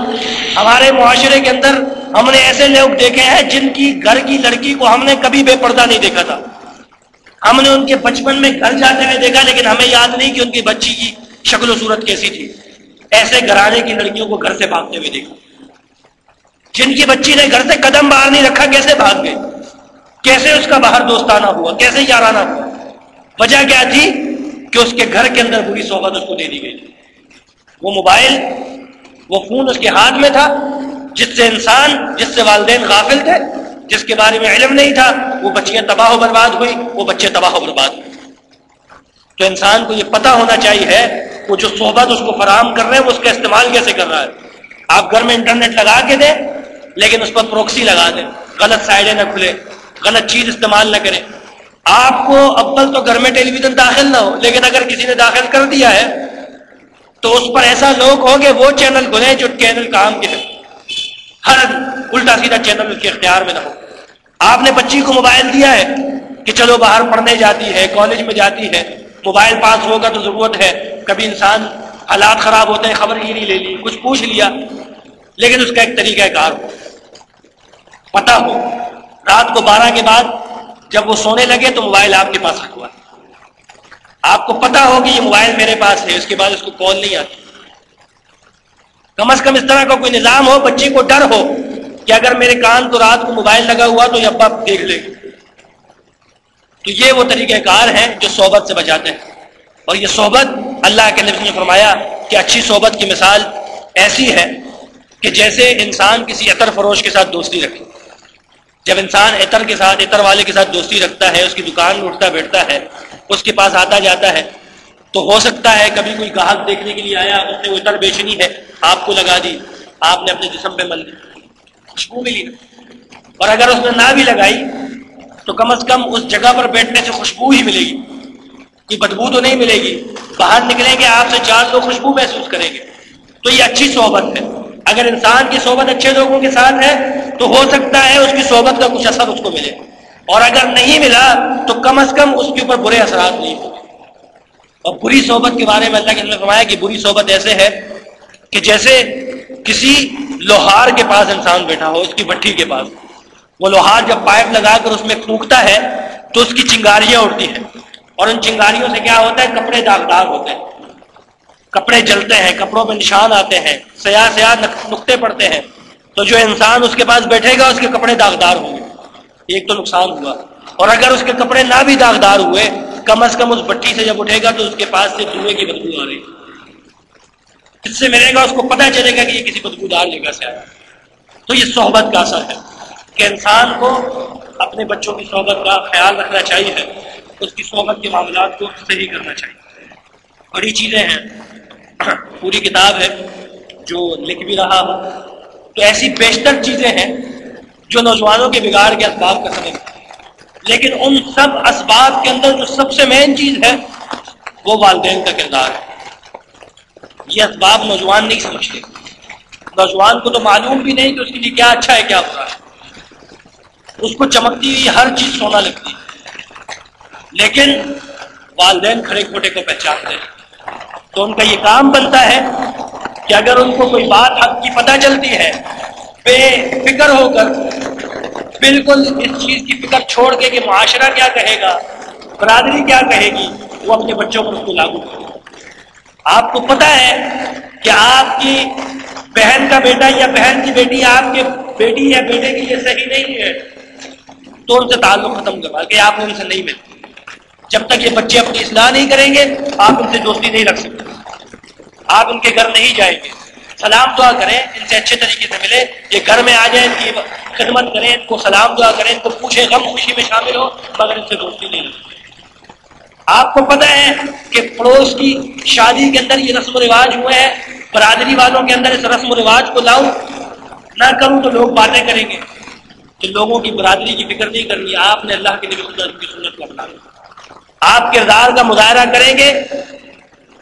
ہمارے معاشرے کے اندر ہم نے ایسے لوگ دیکھے ہیں جن کی گھر کی لڑکی کو ہم نے کبھی بے پردہ نہیں دیکھا تھا۔ ہم نے ان کے بچپن میں گھر جاتے ہوئے دیکھا لیکن ہمیں یاد نہیں کہ ان کی بچی کی شکل و صورت کیسی تھی۔ ایسے گھرانے کی لڑکیوں کو گھر سے بھاگتے ہوئے دیکھا۔ جن کی بچی نے گھر سے قدم باہر نہیں رکھا، کیسے بھاگ گئے؟ کیسے اس کا باہر دوستانہ ہوا؟ کیسے یارانہ ہوا؟ وجہ کیا تھی کہ اس کے گھر کے اندر بری صحبت اس کو دے دی گئی تھی۔ وہ موبائل وہ فون اس کے ہاتھ میں تھا، جس سے انسان، جس سے والدین غافل تھے، جس کے بارے میں علم نہیں تھا، وہ بچیاں تباہ و برباد ہوئی، وہ بچے تباہ و برباد ہوئے۔ تو انسان کو یہ پتا ہونا چاہیے وہ جو صحبت اس کو فراہم کر رہے ہیں، وہ اس کا استعمال کیسے کر رہا ہے؟ آپ گھر میں انٹرنیٹ لگا کے دیں، لیکن اس پر پروکسی لگا دیں۔ غلط سائڈیں نہ کھلے غلط چیز استعمال نہ کریں۔ آپ کو اول تو گھر میں ٹیلی ویژن داخل نہ ہو، لیکن اگر کسی نے داخل کر دیا ہے تو اس پر ایسا لوگ ہوں گے، وہ چینل کھلے جو چینل کام کے ہر الٹا سیدھا چینل اس کے اختیار میں نہ ہو۔ آپ نے بچی کو موبائل دیا ہے کہ چلو باہر پڑھنے جاتی ہے، کالج میں جاتی ہے۔ موبائل پاس ہوگا تو ضرورت ہے۔ کبھی انسان حالات خراب ہوتے ہیں، خبر گیری لے لی، کچھ پوچھ لیا۔ لیکن اس کا ایک طریقہ کار ہو۔ پتا ہو، رات کو بارہ کے بعد جب وہ سونے لگے تو موبائل آپ کے پاس رکھوا۔ آپ کو پتا ہو کہ یہ موبائل میرے پاس ہے، اس کے بعد اس کو کال نہیں آتی۔ کم از کم اس طرح کا کوئی نظام ہو، بچی کو ڈر ہو کہ اگر میرے کان کو رات کو موبائل لگا ہوا تو یہ ابا دیکھ لے۔ تو یہ وہ طریقہ کار ہیں جو صحبت سے بچاتے ہیں۔ اور یہ صحبت اللہ کے نبی نے فرمایا کہ اچھی صحبت کی مثال ایسی ہے کہ جیسے انسان کسی عطر فروش کے ساتھ دوستی رکھے۔ جب انسان عطر کے ساتھ، عطر والے کے ساتھ دوستی رکھتا ہے، اس کی دکان میں اٹھتا بیٹھتا ہے اس کے پاس آتا جاتا ہے۔ تو ہو سکتا ہے کبھی کوئی گاہک دیکھنے کے لیے آیا، اس نے وہ عطر بیچنی ہے، آپ کو لگا دی، آپ نے اپنے جسم پہ مل خوشبو ملی۔ اور اگر اس نے نہ بھی لگائی، تو کم از کم اس جگہ پر بیٹھنے سے خوشبو ہی ملے گی۔ کوئی بدبو تو نہیں ملے گی۔ باہر نکلیں گے، آپ سے چار لوگ خوشبو محسوس کریں گے۔ تو یہ اچھی صحبت ہے۔ اگر انسان کی صحبت اچھے لوگوں کے ساتھ ہے، تو ہو سکتا ہے اس کی صحبت کا کچھ اثر اس کو ملے۔ اور اگر نہیں ملا تو کم از کم اس کے اوپر برے اثرات نہیں ہوتے۔ اور بری صحبت کے بارے میں اللہ کے فرمایا کہ بری صحبت ایسے ہے کہ جیسے کسی لوہار کے پاس انسان بیٹھا ہو، اس کی بٹھی کے پاس۔ وہ لوہار جب پائپ لگا کر اس میں پھونکتا ہے تو اس کی چنگاریاں اڑتی ہیں۔ اور ان چنگاریوں سے کیا ہوتا ہے؟ کپڑے داغدار ہوتے ہیں۔ کپڑے جلتے ہیں، کپڑوں میں نشان آتے ہیں، سیاہ سیاہ نقطے پڑتے ہیں۔ تو جو انسان اس کے پاس بیٹھے گا، اس کے کپڑے داغدار ہوں گے۔ ایک تو نقصان ہوا۔ اور اگر اس کے کپڑے نہ بھی داغدار ہوئے، کم از کم اس بٹی سے جب اٹھے گا تو اس کے پاس سے دھوئے کی بدبو آ رہی۔ اس سے ملے گا، اس کو پتہ چلے گا کہ یہ کسی بدبودار جگہ سے آیا۔ تو یہ صحبت کا اثر ہے کہ انسان کو اپنے بچوں کی صحبت کا خیال رکھنا چاہیے، اس کی صحبت کے معاملات کو صحیح کرنا چاہیے۔ بڑی چیزیں ہیں۔ پوری کتاب ہے جو لکھ بھی رہا ہوں تو ایسی بیشتر چیزیں ہیں جو نوجوانوں کے بگاڑ کے اسباب کا سبب لیکن ان سب اسباب کے اندر جو سب سے مین چیز ہے، وہ والدین کا کردار ہے۔ یہ اسباب نوجوان نہیں سمجھتے۔ نوجوان کو تو معلوم بھی نہیں کہ اس کے لیے کیا اچھا ہے، کیا برا ہے۔ اس کو چمکتی ہوئی ہر چیز سونا لگتی ہے۔ لیکن والدین کھڑے کھوٹے کو پہچانتے ہیں۔ تو ان کا یہ کام بنتا ہے کہ اگر ان کو کوئی بات حق کی پتہ چلتی ہے، بے فکر ہو کر بالکل اس چیز کی فکر چھوڑ کے کہ معاشرہ کیا کہے گا، برادری کیا کہے گی، وہ اپنے بچوں پر اس کو لاگو کرے آپ کو پتا ہے کہ آپ کی بہن کا بیٹا یا بہن کی بیٹی آپ کے بیٹی یا بیٹے کے لیے صحیح نہیں ہے، تو ان سے تعلق ختم کروا کہ آپ ان سے نہیں ملتے۔ جب تک یہ بچے اپنی اصلاح نہیں کریں گے، آپ ان سے دوستی نہیں رکھ سکتے۔ آپ ان کے گھر نہیں جائیں گے۔ سلام دعا کریں، ان سے اچھے طریقے سے ملے یہ گھر میں آ جائیں، ان کی خدمت کریں، ان کو سلام دعا کریں، ان کو پوچھے غم خوشی میں شامل ہو مگر ان سے دوستی نہیں آپ کو پتہ ہے کہ پڑوس کی شادی کے اندر یہ رسم و رواج ہوئے ہیں، برادری والوں کے اندر اس رسم و رواج کو لاؤں نہ کروں تو لوگ باتیں کریں گے کہ لوگوں کی برادری کی فکر نہیں کرنی، آپ نے اللہ کے نبی کی سنت کو اپنا آپ کردار کا مظاہرہ کریں گے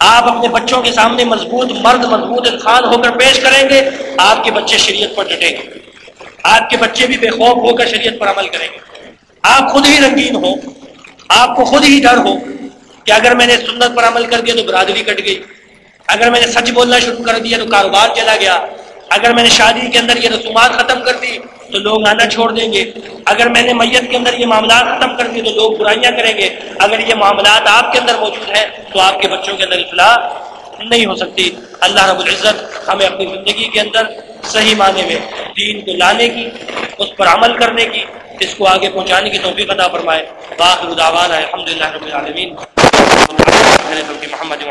آپ اپنے بچوں کے سامنے مضبوط مرد، مضبوط انسان ہو کر پیش کریں گے، آپ کے بچے شریعت پر ڈٹیں گے۔ آپ کے بچے بھی بے خوف ہو کر شریعت پر عمل کریں گے۔ آپ خود ہی رنگین ہو آپ کو خود ہی ڈر ہو کہ اگر میں نے سنت پر عمل کر دیا تو برادری کٹ گئی۔ اگر میں نے سچ بولنا شروع کر دیا تو کاروبار چلا گیا۔ اگر میں نے شادی کے اندر یہ رسومات ختم کر دی تو لوگ آنا چھوڑ دیں گے۔ اگر میں نے میت کے اندر یہ معاملات ختم کر دیے تو لوگ برائیاں کریں گے۔ اگر یہ معاملات آپ کے اندر موجود ہیں تو آپ کے بچوں کے اندر اطلاع نہیں ہو سکتی۔ اللہ رب العزت ہمیں اپنی زندگی کے اندر صحیح معنی میں دین کو لانے کی، اس پر عمل کرنے کی، اس کو آگے پہنچانے کی توفیق عطا فرمائے۔ باخر الحمد للہ رب العالمین۔ محمد